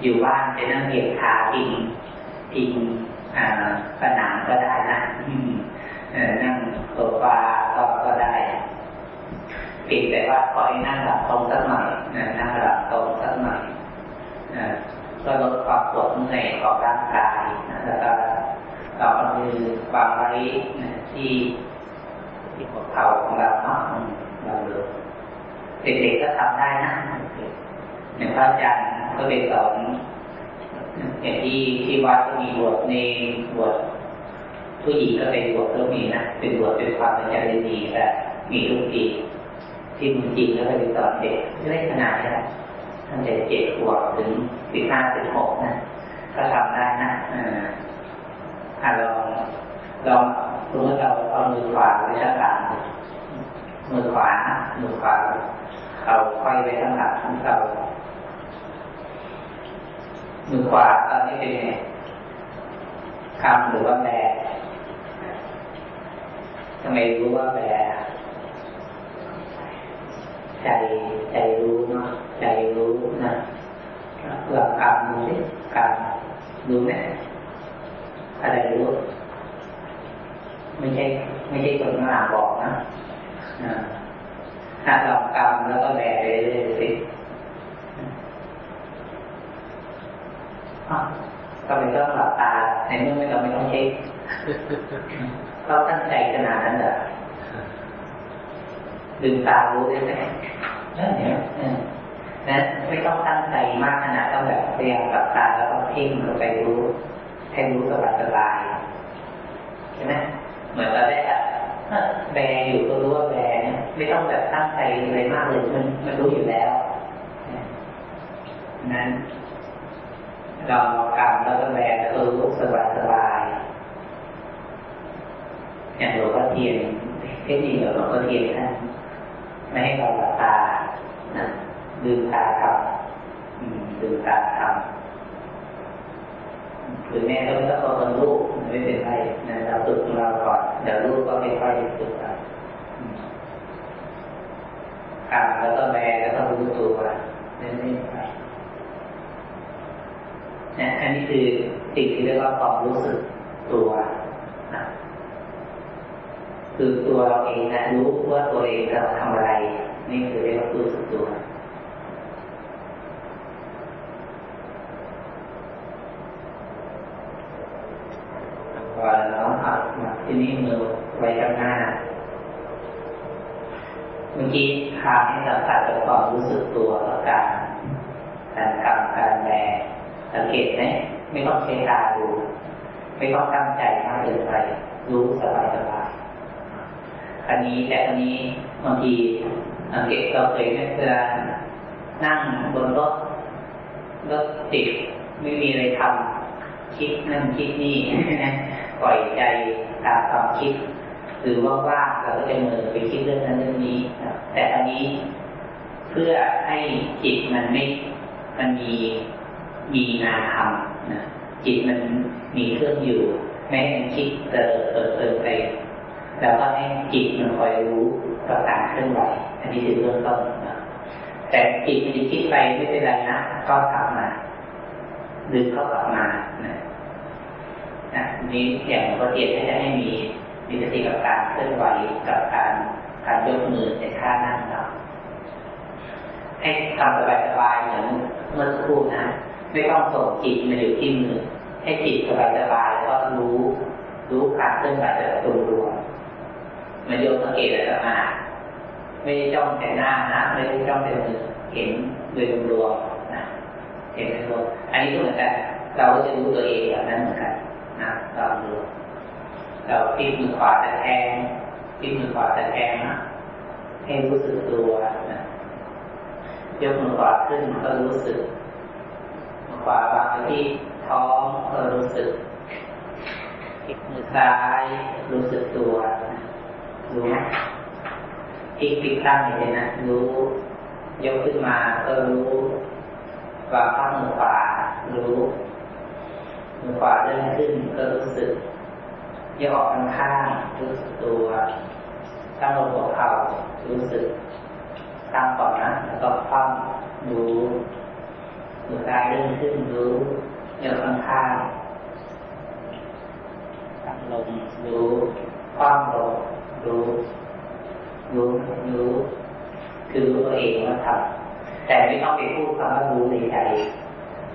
อยู่บ้านจะนั่งเหยียดขาพิงพิงผนังก็ได้นะนั่งโซฟาก็ก็ได้ เพียงแต่ว่าขอให้นั่งหลับตรงสักหน่อยนั่งหลับตรงสักหน่อยก็ลดความปวดเมื่อยของร่างกายแล้วก็เราเอามือวางไว้ที่ที่หัวเข่าของเราเนาะเราเลยเด็กๆก็ทำได้นะอย่างพระอาจารย์ก็เป็นสอนอย่างที่ที่วัดก็มีบวชในบวชผู้หญิงก็เป็นบวชก็มีนะเป็นบวชเป็นความเป็นจริดีแต่มีทุกปี ที่มันจริงแล้วก็เป็นสอเด็กไม่ได้ขนาดนี้นตั้งแต่เจ็ดขวบถึงสิบห้าสิบหกนะก็ทำได้นะอ่าลองลองสมมติเราเอามือขวาไว้ข้างหลังมือขวามือขวาเอาค่อยไว้ข้างหลังของเรามือขวาตอนนี้เป็นไงคำหรือว่าแบทำไมรู้ว่าแบ ใจใจรู้เนาะใจรู้นะเรากำดูสิกำดูไหมอะไรรู้ไม่ใช่ไม่ใช่คนมาบอกนะถ้าเรากำแล้วก็แบไปเรื่อยๆสิก็ไม่ต้องหลับตาในเมื่อไม่เราไม่ต้องเช็คเราตั้งใจขนาดนั้นเหรอ ดึงตารู้ได้ไหมนั่นเนี่ยนะไม่ต้องตั้งใจมากขนาดต้องแบบพยายามหลับตาแล้วก็เพ่งลงไปรู้ให้รู้สบายสบายใช่ไหมเหมือนเราได้แบอยู่ก็รู้ว่าแบเนี่ยไม่ต้องแบบตั้งใจอะไรมากเลยมันมันรู้อยู่แล้วนั้นเรากำแล้วก็แบแล้วก็รู้สบายสบายอย่างหลวงพ่อเทียนเทคนิคหลวงพ่อเทียนท่าน ไม่ให้เราหลับตานะลืมตาทำลืมตาทำหรือแม่ก็ไม่ต้องเอาลูกไม่เป็นไรนะเราฝึกของเราก่อนเดี๋ยวลูกก็ไม่ค่อยฝึกไปกำแล้วก็แบแล้วก็รู้ตัวเล่นๆไปนะอันนี้คือสิ่งที่เรียกว่าความรู้สึกตัว คือตัวเราเองนะรู้ว่าตัวเองเราทำอะไร นี่คือเรียกว่ารู้สึกตัวพอแล้วเนาะมาที่นี่มือไว้ข้างหน้า เมื่อกี้ทางให้สัมผัสกับความรู้สึกตัวแล้วการการกำการแบกสังเกตไหมไม่ต้องใช้ตาดู ไม่ต้องตั้งใจมากเกินไปรู้สบายสบาย อันนี้แต่อันนี้บางทีสังเกตเราเคยเวลานั่งบนรถรถติดไม่มีอะไรทำคิดนั่นคิดนี่ปล่อยใจตามความคิดหรือว่าว่าเราก็จะมือไปคิดเรื่องนั้นเรื่องนี้แต่อันนี้เพื่อให้จิตมันไม่มันมีมีงาทำนะจิตมันมีเครื่องอยู่ไม่ให้มันคิดเติมเติมเติมไป แล้วก็ให้จิตมันคอยรู้กับการเคลื่อนไหวอันนี้คือเรื่องต้นนะแต่จิตมันคิดไปไม่เป็นไรนะก็กลับมาดึงเข้ากลับมานะนะนี้อย่างพระเทียนจะให้มีมีสติกับการเคลื่อนไหวกับการการยกมือในท่านั่งเราให้ทำสบายๆเหมือนเมื่อสักครู่นะไม่ต้องส่งจิตมาอยู่ที่มือให้จิตสบายๆแล้วก็รู้รู้การเคลื่อนไหวแต่ละตัวรวม มันโยมสังเกตอะไรมาไม่ได้จ้องแต่หน้านะไม่ได้จ้องแต่มือเห็นโดยรวมนะเห็นโดยรวมอันนี้ก็เหมือนกัน เราก็จะรู้ตัวเองแบบนั้นเหมือนกันนะเราดูเราพิมือขวาแต่แทงพิมือขวาแต่แทงนะให้รู้สึกตัวนะยกมือขวาขึ้นก็รู้สึกมือขวาวางที่ท้องก็รู้สึกพลิกมือซ้ายรู้สึกตัว รู้ไหมพลิกพลิกข้างนี่นะรู้ยกขึ้นมาก็รู้วางข้างมือขวารู้มือขวาเลื่อนขึ้นก็รู้สึกยกออกข้างรู้สึกตัวตั้งลงหัวเข่ารู้สึกตั้งก่อนนะแล้วก็คว่ำรู้มือกายเลื่อนขึ้นรู้ยกข้างตั้งลงรู้คว่ำลง รู้ รู้ รู้ คือรู้ตัวเองว่าทำแต่ไม่ต้องไปพูดคำว่ารู้ในใจ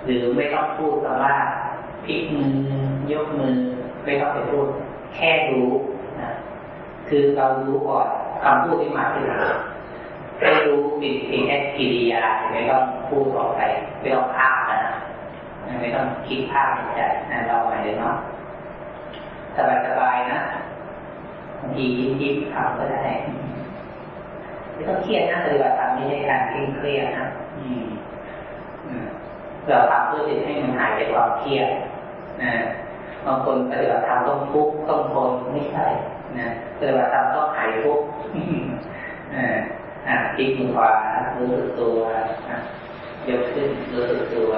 หรือไม่ต้องพูดคำว่าพลิกมือยกมือ ไม่ต้องไปพูด แค่รู้นะคือเรารู้ก่อนคำพูดที่มาที่หลังให้รู้เป็นเพียงแค่กิริยาไม่ต้องพูดออกไปไม่ต้องภาพนะไม่ต้องคิดภาพในใจนะเราหมายถึงเนาะสบายๆนะ บางทียิ้มๆทำก็ได้ไม่ต้องเครียดนะปฏิบัติธรรมไม่ใช่การเคร่งเครียดนะเราทำเพื่อจะให้มันหายจากความเครียดนะบางคนปฏิบัติธรรมต้องทุกข์ต้องทนไม่ใช่นะปฏิบัติธรรมต้องหายทุกข์อ่าพลิกมือขวารู้สึกตัวยกขึ้นรู้สึกตัว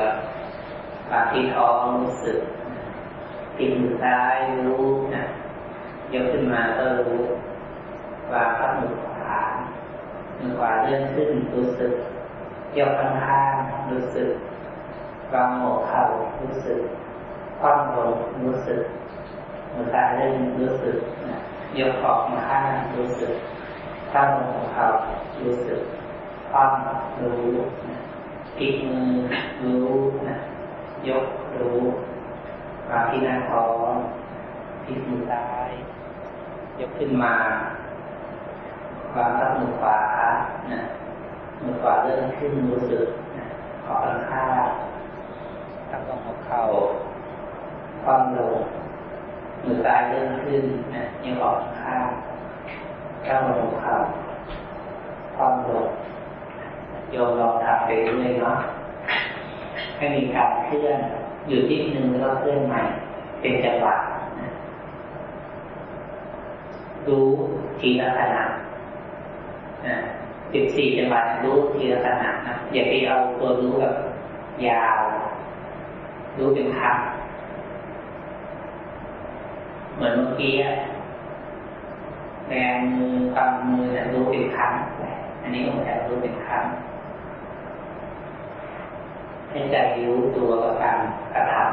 ปากที่ท้องรู้สึกพลิกมือซ้ายรู้นะ ยกขึ้นมาก็รู้วางข้างมือขวามือขวาเลื่อนขึ้นรู้สึกยกข้างข้างรู้สึกวางหัวเข่ารู้สึกคว่ำลงรู้สึกมือซ้ายเลื่อนรู้สึกยกออกมาข้างรู้สึกข้างลงหัวเข่ารู้สึกคว่ำรู้พลิกมือรู้นะยกรู้วางที่หน้าท้องพลิกมือซ้าย ยกขึ้นมาวางทับมือขวานะมือขวาเลื่อนขึ้นรู้สึกนะขอข้างตั้งตรงหัวเข่าความลงมือซ้ายเลื่อนขึ้นนะยังออกข้างก้าวลงหัวเข่าความลงโยมลองทำไปเรื่อยเนาะให้มีการเคลื่อนอยู่ที่หนึ่งแล้วเคลื่อนใหม่ เป็นจังหวะ รู้ทีละขณะสิบสี่จังหวะรู้ทีละขณะนะอย่าไปเอาตัวรู้แบบยาว รู้เป็นครั้งเหมือนเมื่อกี้แบงมือกำมือนะรู้เป็นครั้งอันนี้ก็เหมือนกันรู้เป็นครั้งให้ใจรู้ตัวกับการกระทำ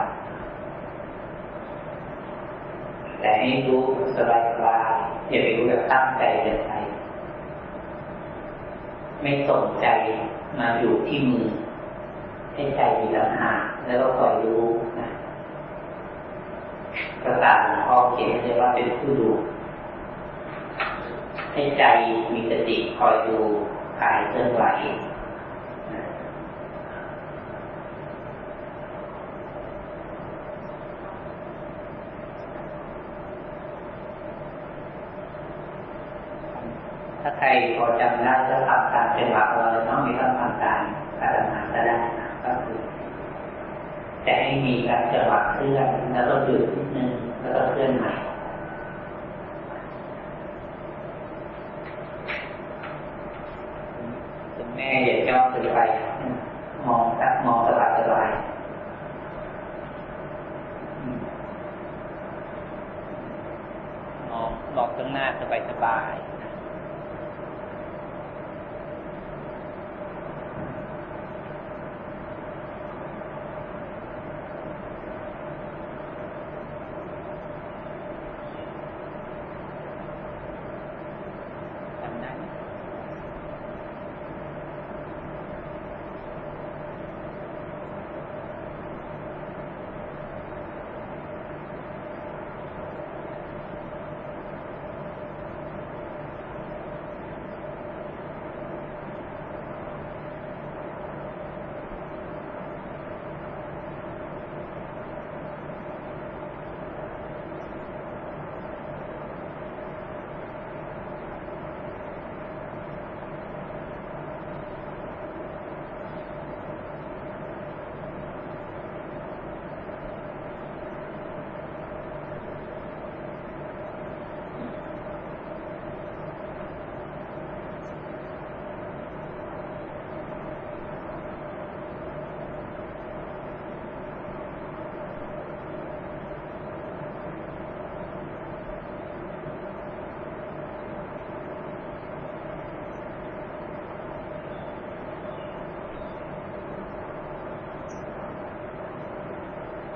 แต่ให้รู้สบายสบาย อย่าไปรู้แบบตั้งใจเกินไปไม่สนใจมาอยู่ที่มือ ให้ใจมีลำหาแล้วก็คอยรู้นะประกาศของพ่อเขียนเลยว่าเป็นผู้ดู ให้ใจมีสติคอยดูกายเคลื่อนไหวถ้าใครพอ จำได้ก็ทำตามจังหวะเราต้องมีต้องทำตามการทำงานก็ได้ก็คือแต่ให้มีการจังหวะเคลื่อนแล้วก็หยุดนิดนึงแล้วก็เคลื่อนใหม่คุณแม่อย่าจ้องถึงไปมองสักมองสบายสบายมองมองข้างหน้าสบายสบาย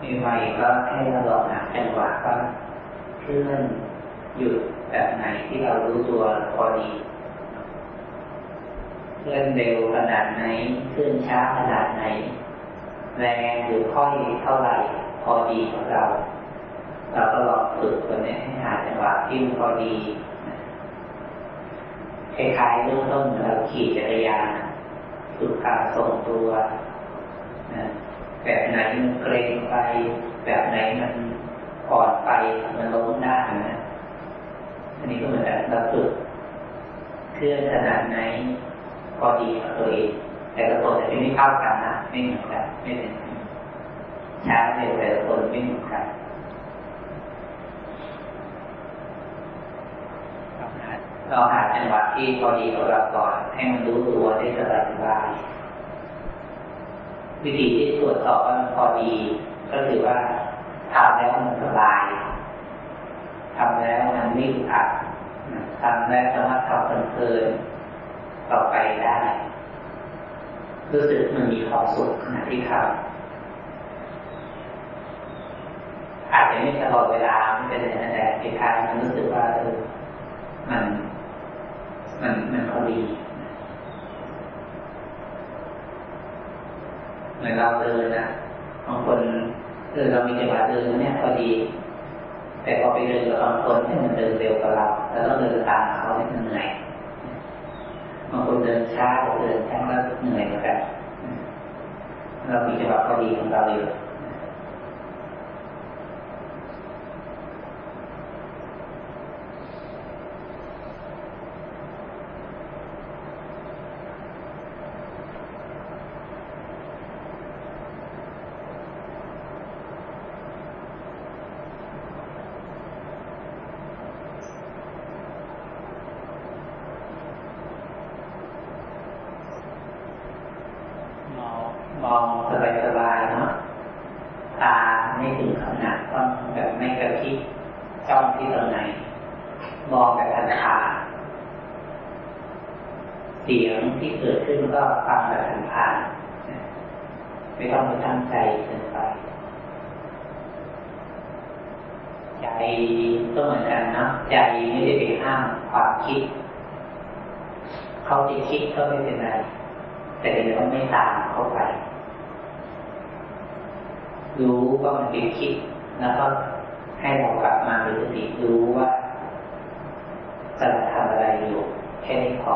มีไฟก็ให้เราลองหาจังหวะว่าเคลื่อนหยุดแบบไหนที่เรารู้ตัวพอดีเคลื่อนเร็วขนาดไหนเคลื่อนช้าขนาดไหนแรงหรือค่อยเท่าไหร่พอดีของเรา เราก็ลองฝึกตัวนี้ให้หาจังหวะที่มันพอดีคล้ายๆเริ่มต้นเราขี่จักรยานฝึกการทรงตัว แบบไหนมันเกรงไป แบบไหนมันอ่อนไปมันล้มได้นะอันนี้ก็เหมือนกันเราฝึกเคลื่อนขนาดไหนพอดีกับตัวเองแต่ละคนจะไม่เท่ากันนะไม่เหมือนกันไม่เหมือนกันช้าเร็วแต่ละคนไม่เหมือนกันเราหาจังหวะที่พอดีกับเราก่อนให้มันรู้ตัวได้สบายสบาย วิธีที่ตรวจสอบว่ามันพอดี ก็คือว่าทำแล้วมันสบายทำแล้วมันไม่อัดทำแล้วสามารถทำเพลินต่อไปได้ รู้สึกมันมีความสุขขณะที่ทำอาจจะไม่ตลอดเวลาไม่เป็นไรนะแต่ในทางมันรู้สึกว่าเออมัน มันมันพอดี เหมือนเราเดินนะบางคนเออเรามีจังหวะเดินเนี่ยพอดี แต่พอไปเดินกับบางคนที่มันเดินเร็วกว่าเราแล้วต้องเดินตามเขาให้มันเหนื่อยบางคนเดินช้าเดินช้าแล้วเหนื่อยเหมือนกันเรามีจังหวะพอดีของเราอยู่มองสบายๆเนาะตาไม่ถึงขนาดต้องแบบไม่กระพริบจ้องที่ตรงไหน มองแบบทันทาเสียงที่เกิดขึ้นก็ฟังแบบทันทาไม่ต้องไปตั้งใจเกินไป ใจก็เหมือนกันนะ ใจไม่ได้ไปห้ามความคิด เขาจะคิดก็ไม่เป็นไร แต่เดี๋ยวไม่ตามเข้าไป รู้ว่ามันเป็นคิด แล้วก็ให้เรากลับมามีสติรู้ว่ากำลังทำอะไรอยู่แค่นี้พอ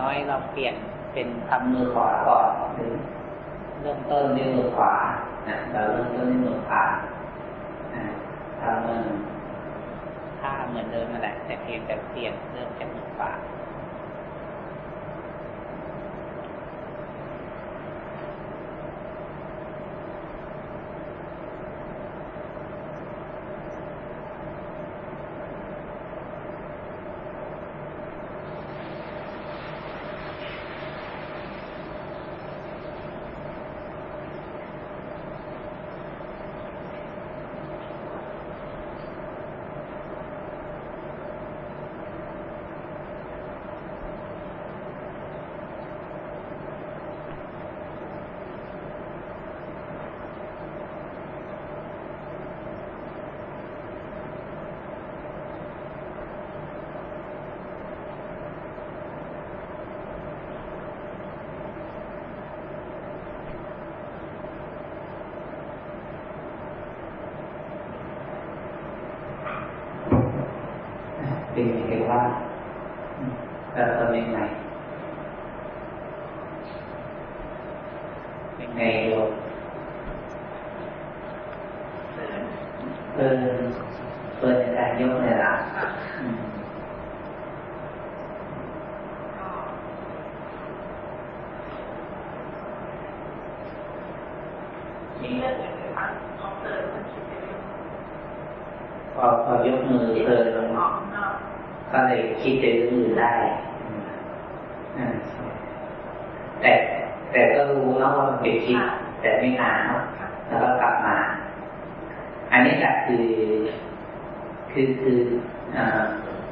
น้อย เราเปลี่ยนเป็นทำมือขวาก่อนหรือเริ่มต้นด้วยมือขวาเราเริ่มต้นด้วยมือขวาทำมือท่าเหมือนเดิมนั่นแหละแต่เพียงแต่เปลี่ยนเริ่มจากมือขวาเป็นยังไงว่าเราทำยังไง ไงโยมเออเปิดในการยกเลยล่ะนี่เรื่องอื่นเลยค่ะเขาเติมมันคิดไปเลยพอพอยกมือเพลินก็เลยคิดไปเรื่องอื่นได้แต่แต่ก็รู้แล้วว่ามันเป็นคิด แต่ไม่นานแล้วก็กลับมา อันนี้แหละคือ คือคือ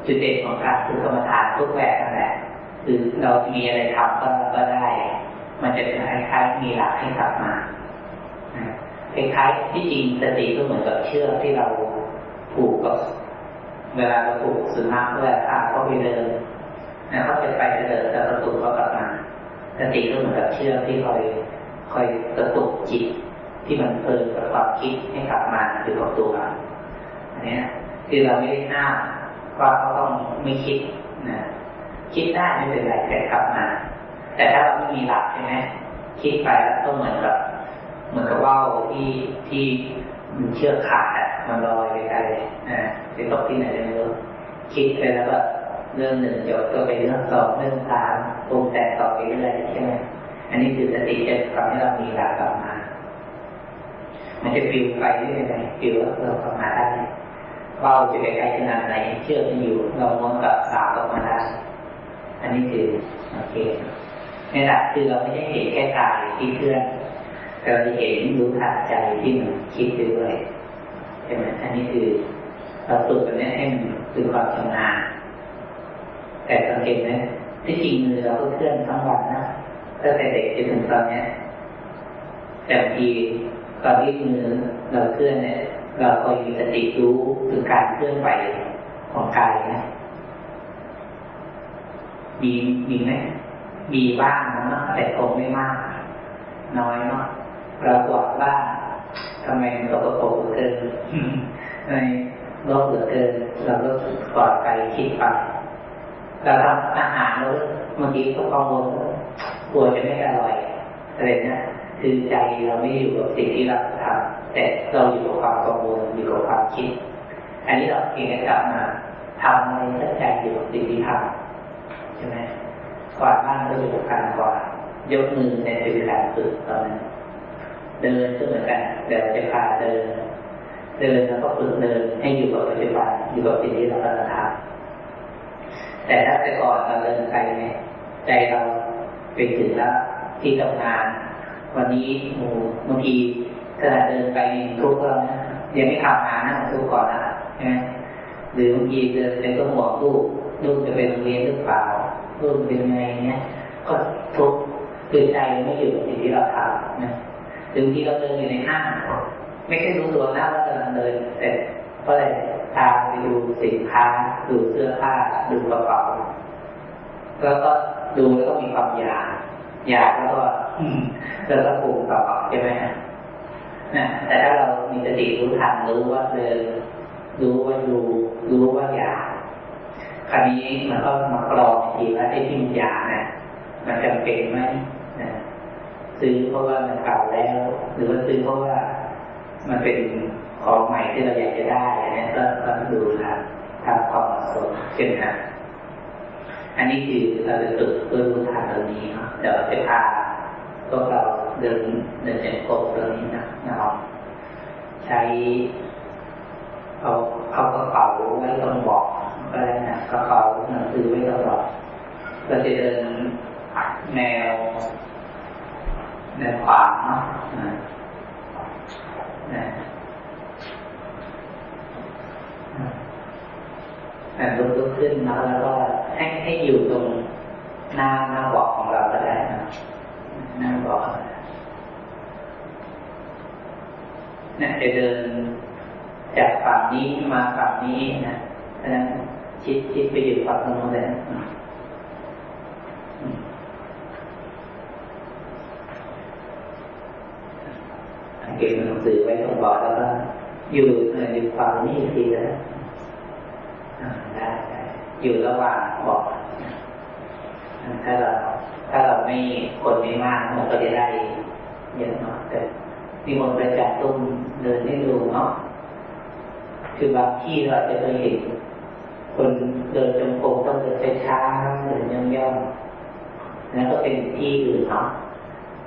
จุดเด่นของการคือกรรมฐานทุกแบบนั่นแหละ คือเรามีอะไรทำก็ก็ได้ มันจะเป็นคล้ายๆมีหลักให้กลับมาคล้ายๆที่จริงสติก็เหมือนกับเชือกที่เราผูกกับเวลาเราผูกสุนัขเวลาพาเขาไปเดินนะเขาจะไปจะเดินจะกระตุกเขากลับมาสติก็เหมือนกับเชือกที่คอยคอยกระตุกจิตที่มันเพลินกับความคิดให้กลับมาคือกับตัวอันนี้ คือเราไม่ได้ห้ามว่าเขาต้องไม่คิดนะคิดได้ไม่เป็นไรแต่กลับมา แต่ถ้าเราไม่มีหลักใช่ไหมคิดไปแล้วก็เหมือนกับ เหมือนกับว่าวที่ที่มันเชือกขาดมันลอยไปไกลนะไปตกที่ไหนไม่รู้คิดไปแล้วก็เรื่องหนึ่งจบก็ไปเรื่องสองเรื่องสามปรุงแต่งต่อไปเรื่อยใช่ไหมอันนี้คือสติจะทำให้เรามีหลักกลับมา มันจะฟิวไปเรื่อยๆฟิวแล้วเรากลับมาได้ ว่าจะไปไกลขนาดไหนเชื่อมันอยู่เราม้วนกับสาวออกมาได้อันนี้คือโอเคในหลักคือเราไม่ได้เห็นแค่กายที่เคลื่อนเราจะเห็นรู้ทันใจที่มันคิดด้วยใช่ไหมอันนี้คือเราฝึกแบบนี้ให้มันคือความชำนาญแต่สังเกตไหมที่จริงมือเราก็เคลื่อนทั้งวันนะตั้งแต่เด็กจนถึงตอนนี้แต่ทีตอนที่มือเราเคลื่อนเนี่ย เราคอยมีสติรู้ถึงการเคลื่อนไหวของกายนะมีมีไหมมีบ้างนะแต่คงไม่มาก น้อยมากเรากวาดบ้าทำไมตกปรกเกินในโลกเหลือเกินเราก็กวาดไปคิดไปเราทำอาหารแล้วบางทีก็กังวลกลัวจะไม่อร่อยอะไรนะคือใจเราไม่อยู่กับสิ่งที่เราทำ แต่เราอยู่กับความกังวลอยู่กับความคิด อันนี้เราเพียงแต่กลับมาทำอะไรตั้งใจอยู่กับสิ่งที่ทำใช่ไหมกวาดบ้านก็อยู่กับการกวาดยกมือในเป็นการฝึกตอนนั้นเดินก็เหมือนกันเดี๋ยวจะพาเดิน เดินแล้วก็ฝึกเดินให้อยู่กับปัจจุบันอยู่กับสิ่งที่เรากำลังทำแต่ถ้าแต่ก่อนเราเดินไปเนี่ยใจเราไปถึงแล้วที่ทำงาน วันนี้หมูบางที ขณะเดินไปทุกข์เรานะยังไม่ทำงานนะทุกข์ก่อนนะหรือบางทีเดินไปก็ห่วงลูกลูกจะเป็นโรงเรียนหรือเปล่าลูกเป็นไงเนี่ยก็ทุกข์คือใจไม่อยู่กับสิ่งที่เราทำนะถึงที่เราเดินอยู่ในห้างไม่ใช่รู้ตัวนะว่ากำลังเดินแต่เพราะอะไรตามไปดูสินค้าดูเสื้อผ้าดูกระเป๋าแล้วก็ดูแล้วก็มีความอยากอยากแล้วก็แล้วก็ปรุงต่อใช่ไหมฮะ นะแต่ถ้าเรามีสติรู้ทันรู้ว่าเดินรู้ว่าดูรู้ว่าอยากคราวนี้มันก็มากรองทีว่าไอ้ที่มันอยากนะมันจำเป็นไหมนะซื้อเพราะว่ามันเก่าแล้ว หรือว่าซื้อเพราะว่ามันเป็นของใหม่ที่เราอยากจะได้นี่ก็ต้องดูนะทำความเหมาะสมเช่นนะอันนี้คือเราจะฝึกเพื่อรู้ทันตรงนี้เดี๋ยวจะพา พวกเราเดินเดินเส้นโกตรงนี้นะนะครับใช้เอาเอากระเป๋าไว้ตรงบอกก็ได้นะกระเป๋าหนังสือไว้ตรงบอกเราจะเดินแนวในความเนาะนะแต่ลุกลุกขึ้นมาแล้วก็ให้ให้อยู่ตรงหน้าหน้าบอกของเราก็ได้นะ น้าบอกนี่ยจะเดินจากฝั่งนี้มาฝั่งนี้นะฉะนั้นชิดชิดไปอยู่ฝั่งโน้นเลยนเก็บหนังสือไว้ตรงบอร์ดแล้วก็อยู่ในความนี่ทีแล้วได้อยู่ระหว่างบอร์ด ถ้าเราถ้าเราไม่คนไม่มากมันก็จะได้เยอะเนาะแต่มีคนไปจัดตุ้มเดินให้ดูเนาะคือบางที่เราจะเคยเห็นคนเดินจงกรมต้องเดินช้าๆเดินย่องๆนั่นก็เป็นที่อื่นเนาะ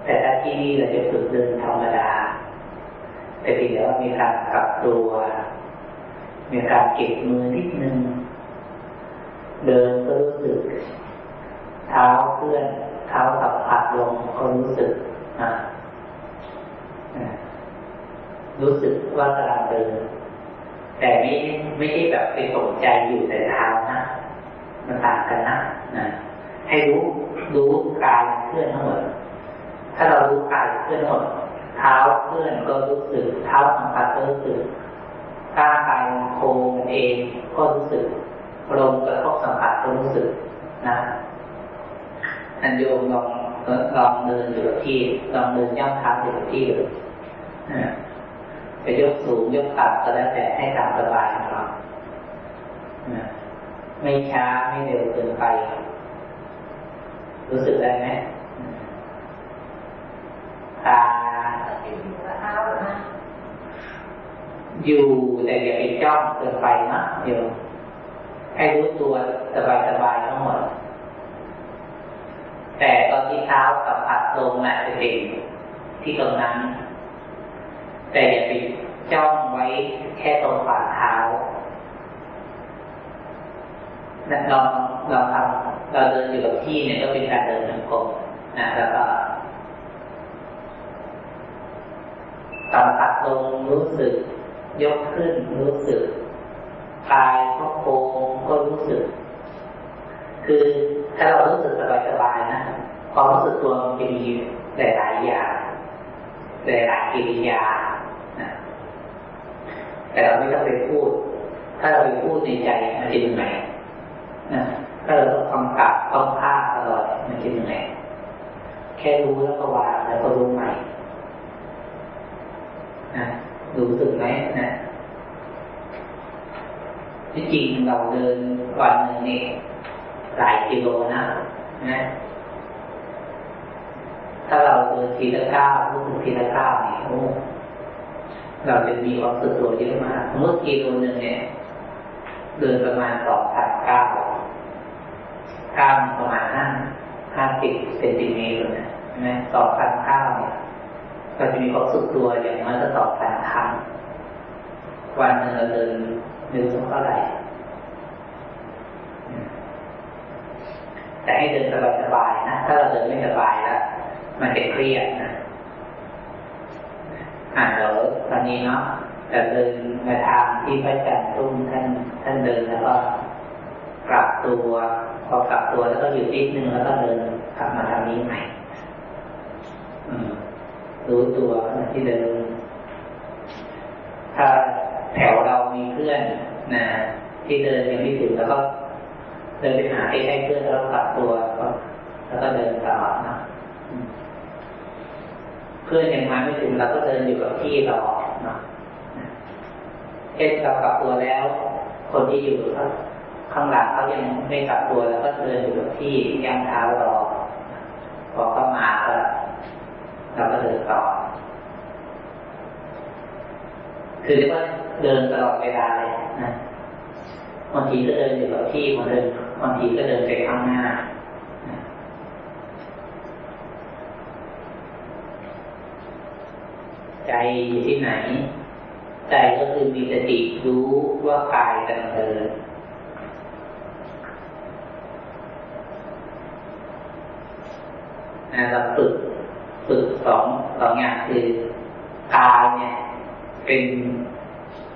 แต่ถ้าที่นี่เราจะฝึกเดินธรรมดาแต่เพียงแต่ว่ามีการกลับตัวมีการเก็บมือนิดนึงเดินก็รู้สึก เท้าเพื่อนเท้าสัมผัสลงก็รู้สึกนะรู้สึกว่ากำลังเดินแต่ไม่ไม่ใช่แบบไปสนใจอยู่แต่เท้านะมันต่างกันนะนะให้รู้รู้กายเคลื่อนทั้งหมด ถ้าเรารู้กายเคลื่อนหมด เท้าเคลื่อนก็รู้สึก เท้าสัมผัสก็รู้สึกร่างกายโครงเองก็รู้สึกลมกระทบสัมผัสก็รู้สึกนะ ท่านโยมลองลองเดินอยู่กับที่ลองเดินย่ำเท้าอยู่กับที่เลยไปยกสูงยกต่ำก็แล้วแต่ให้ตามสบายของเราไม่ช้าไม่เร็วเกินไป รู้สึกได้ไหมตาอยู่แต่อย่าไปจ้องเกินไปนะโยมให้รู้ตัวสบายๆทั้งหมด แต่ตอนที่เท้าสัมผัสลงน่ะจะเป็นที่ตรงนั้น แต่อย่าไปจ้องไว้แค่ตรงฝ่าเท้าลองเราทำเราเดินอยู่กับที่เนี่ยก็เป็นการเดินจงกรมนะแล้วก็สัมผัสลงรู้สึก ยกขึ้นรู้สึกกายก็โค้งก็รู้สึก คือถ้าเรารู้สึกสบายๆนะความรู้สึกตัวมันจะมีหลายๆอย่างหลายๆกิริยาแต่เราไม่ต้องไปพูด ถ้าเราไปพูดในใจมันจะยังไงถ้าเราต้องกำกับต้องภาคตลอดมันจะยังไงแค่รู้แล้วก็วางแล้วก็รู้ใหม่นะรู้สึกไหมนะที่จริงเราเดินวันหนึ่งนี่ หลายกิโลนะนะ ถ้าเราเดินทีละก้าวรู้สึกทีละก้าวนี่โอ้เราจะมีความสึกตัวเยอะมากเมื่อกิโลหนึ่งเนี่ยเดินประมาณสองพันเก้าก้าวประมาณห้าห้าสิบเซนติเมตรนะนะสองพันเก้าเนี่ยเราจะมีความสึกตัวอย่างน้อยก็สองพันครั้งวันหนึ่งเราเดินเดินสักเท่าไหร่ แต่ให้เดินสบายๆนะ ถ้าเราเดินไม่สบายแล้ว มันจะเครียดนะอ่าเดี๋ยวตอนนี้เนาะจะเดินมาทางที่พระอาจารย์ตุ้มท่านท่านเดินแล้วก็กลับตัว พอกลับตัวแล้วก็อยู่นิดนึงแล้วก็เดินกลับมาทางนี้ใหม่รู้ตัวที่เดิน ถ้าแถวเรามีเพื่อนนะที่เดินยังไม่ถึงแล้วก็ เดินไปหาใกล้เพื่อนแล้วกลับตัว แล้วก็เดินตลอดนะเพื่อนยังมาไม่ถึงเราก็เดินอยู่กับที่รอเนาะเช่นเรากลับตัวแล้ว คนที่อยู่ข้างหลังเขายังไม่กลับตัวแล้วก็เดินอยู่กับที่ย่างเท้ารอพอเข้ามาก็เราก็เดินต่อ คือเรียกว่าเดินตลอดเวลาเลยนะ บางทีก็เดินอยู่กับที่บางเดินบางทีก็เดินไปข้างหน้าใจอยู่ที่ไหน ใจก็คือมีสติรู้ว่ากายกำลังเดินเราฝึกฝึกสองสองอย่างคือกายเนี่ย เป็น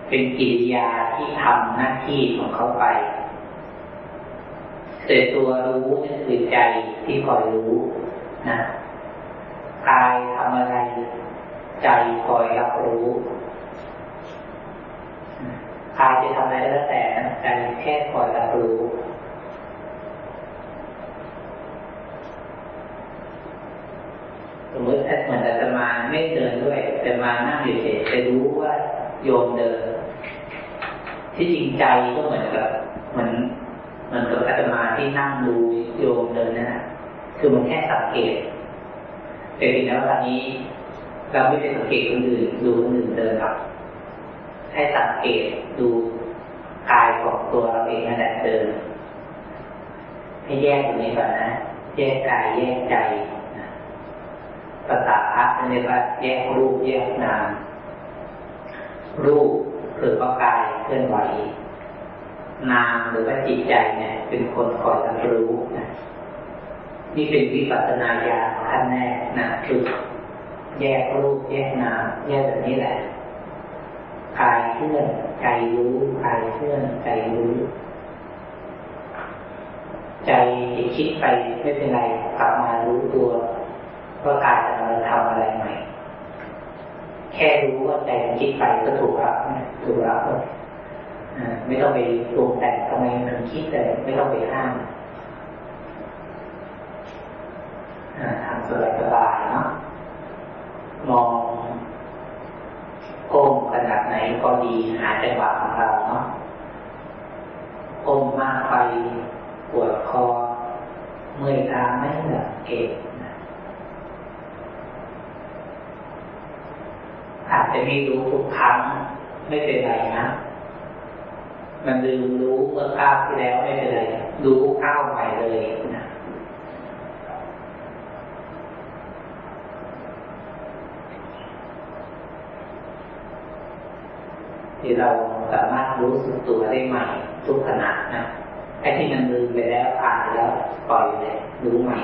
เป็นกิริยาที่ทำหน้าที่ของเขาไป แต่ตัวรู้นี่คือใจที่คอยรู้นะกายทำอะไร ใจคอยรับรู้กายจะทำอะไรก็แล้วแต่ใจแค่คอยรับรู้สมมติถ้าเหมือนอาตมาไม่เดินด้วยแต่มานั่งอยู่เฉยจะรู้ว่า โยมเดินที่จริงใจก็เหมือนกับเหมือนเหมือนกับอาตมาที่นั่งดูโยมเดินนะคือมันแค่สังเกต แต่ทีนี้ตอนนี้ เราไม่ได้สังเกตคนอื่นดูคนอื่นเดินครับให้สังเกตดูกายของตัวเราเองนั่นแหละเดินให้แยกตรงนี้ก่อนนะแยกกายแยกใจภาษาพระเรียกว่าแยกรูปแยกนาม รูปคือก็กายเคลื่อนไหวนามหรือว่าจิตใจเนี่ย เป็นคนคอยรับรู้นะนี่เป็นวิปัสสนาญาณขั้นแรกนะคือแยกรูปแยกนามแยกแบบนี้แหละกายเคลื่อนใจรู้กายเคลื่อนใจรู้ ใจคิดไปไม่เป็นไรกลับมารู้ตัวว่ากายกำลังทำอะไรใหม่ แค่รู้ว่าใจคิดไปก็ถูกรับถูกรับไม่ต้องไปปรุงแต่งทำไมมันคิดเลยไม่ต้องไปห้ามทำสบายสบายเนาะมองก้มขนาดไหนก็ดีหาจังหวะของเราเนาะก้มมากไปปวดคอเมื่อยตาไม่แบบเก็บ อาจจะไม่รู้ทุกครั้งไม่เป็นไรนะมันลืมรู้เมื่อข้าวที่แล้วไม่เป็นไรรู้ข้าวใหม่เลยนะที่เราสามารถรู้สึกตัวได้ใหม่ทุกขณะนะไอ้ที่มันลืมไปแล้วผ่านไปแล้วปล่อยเลยรู้ใหม่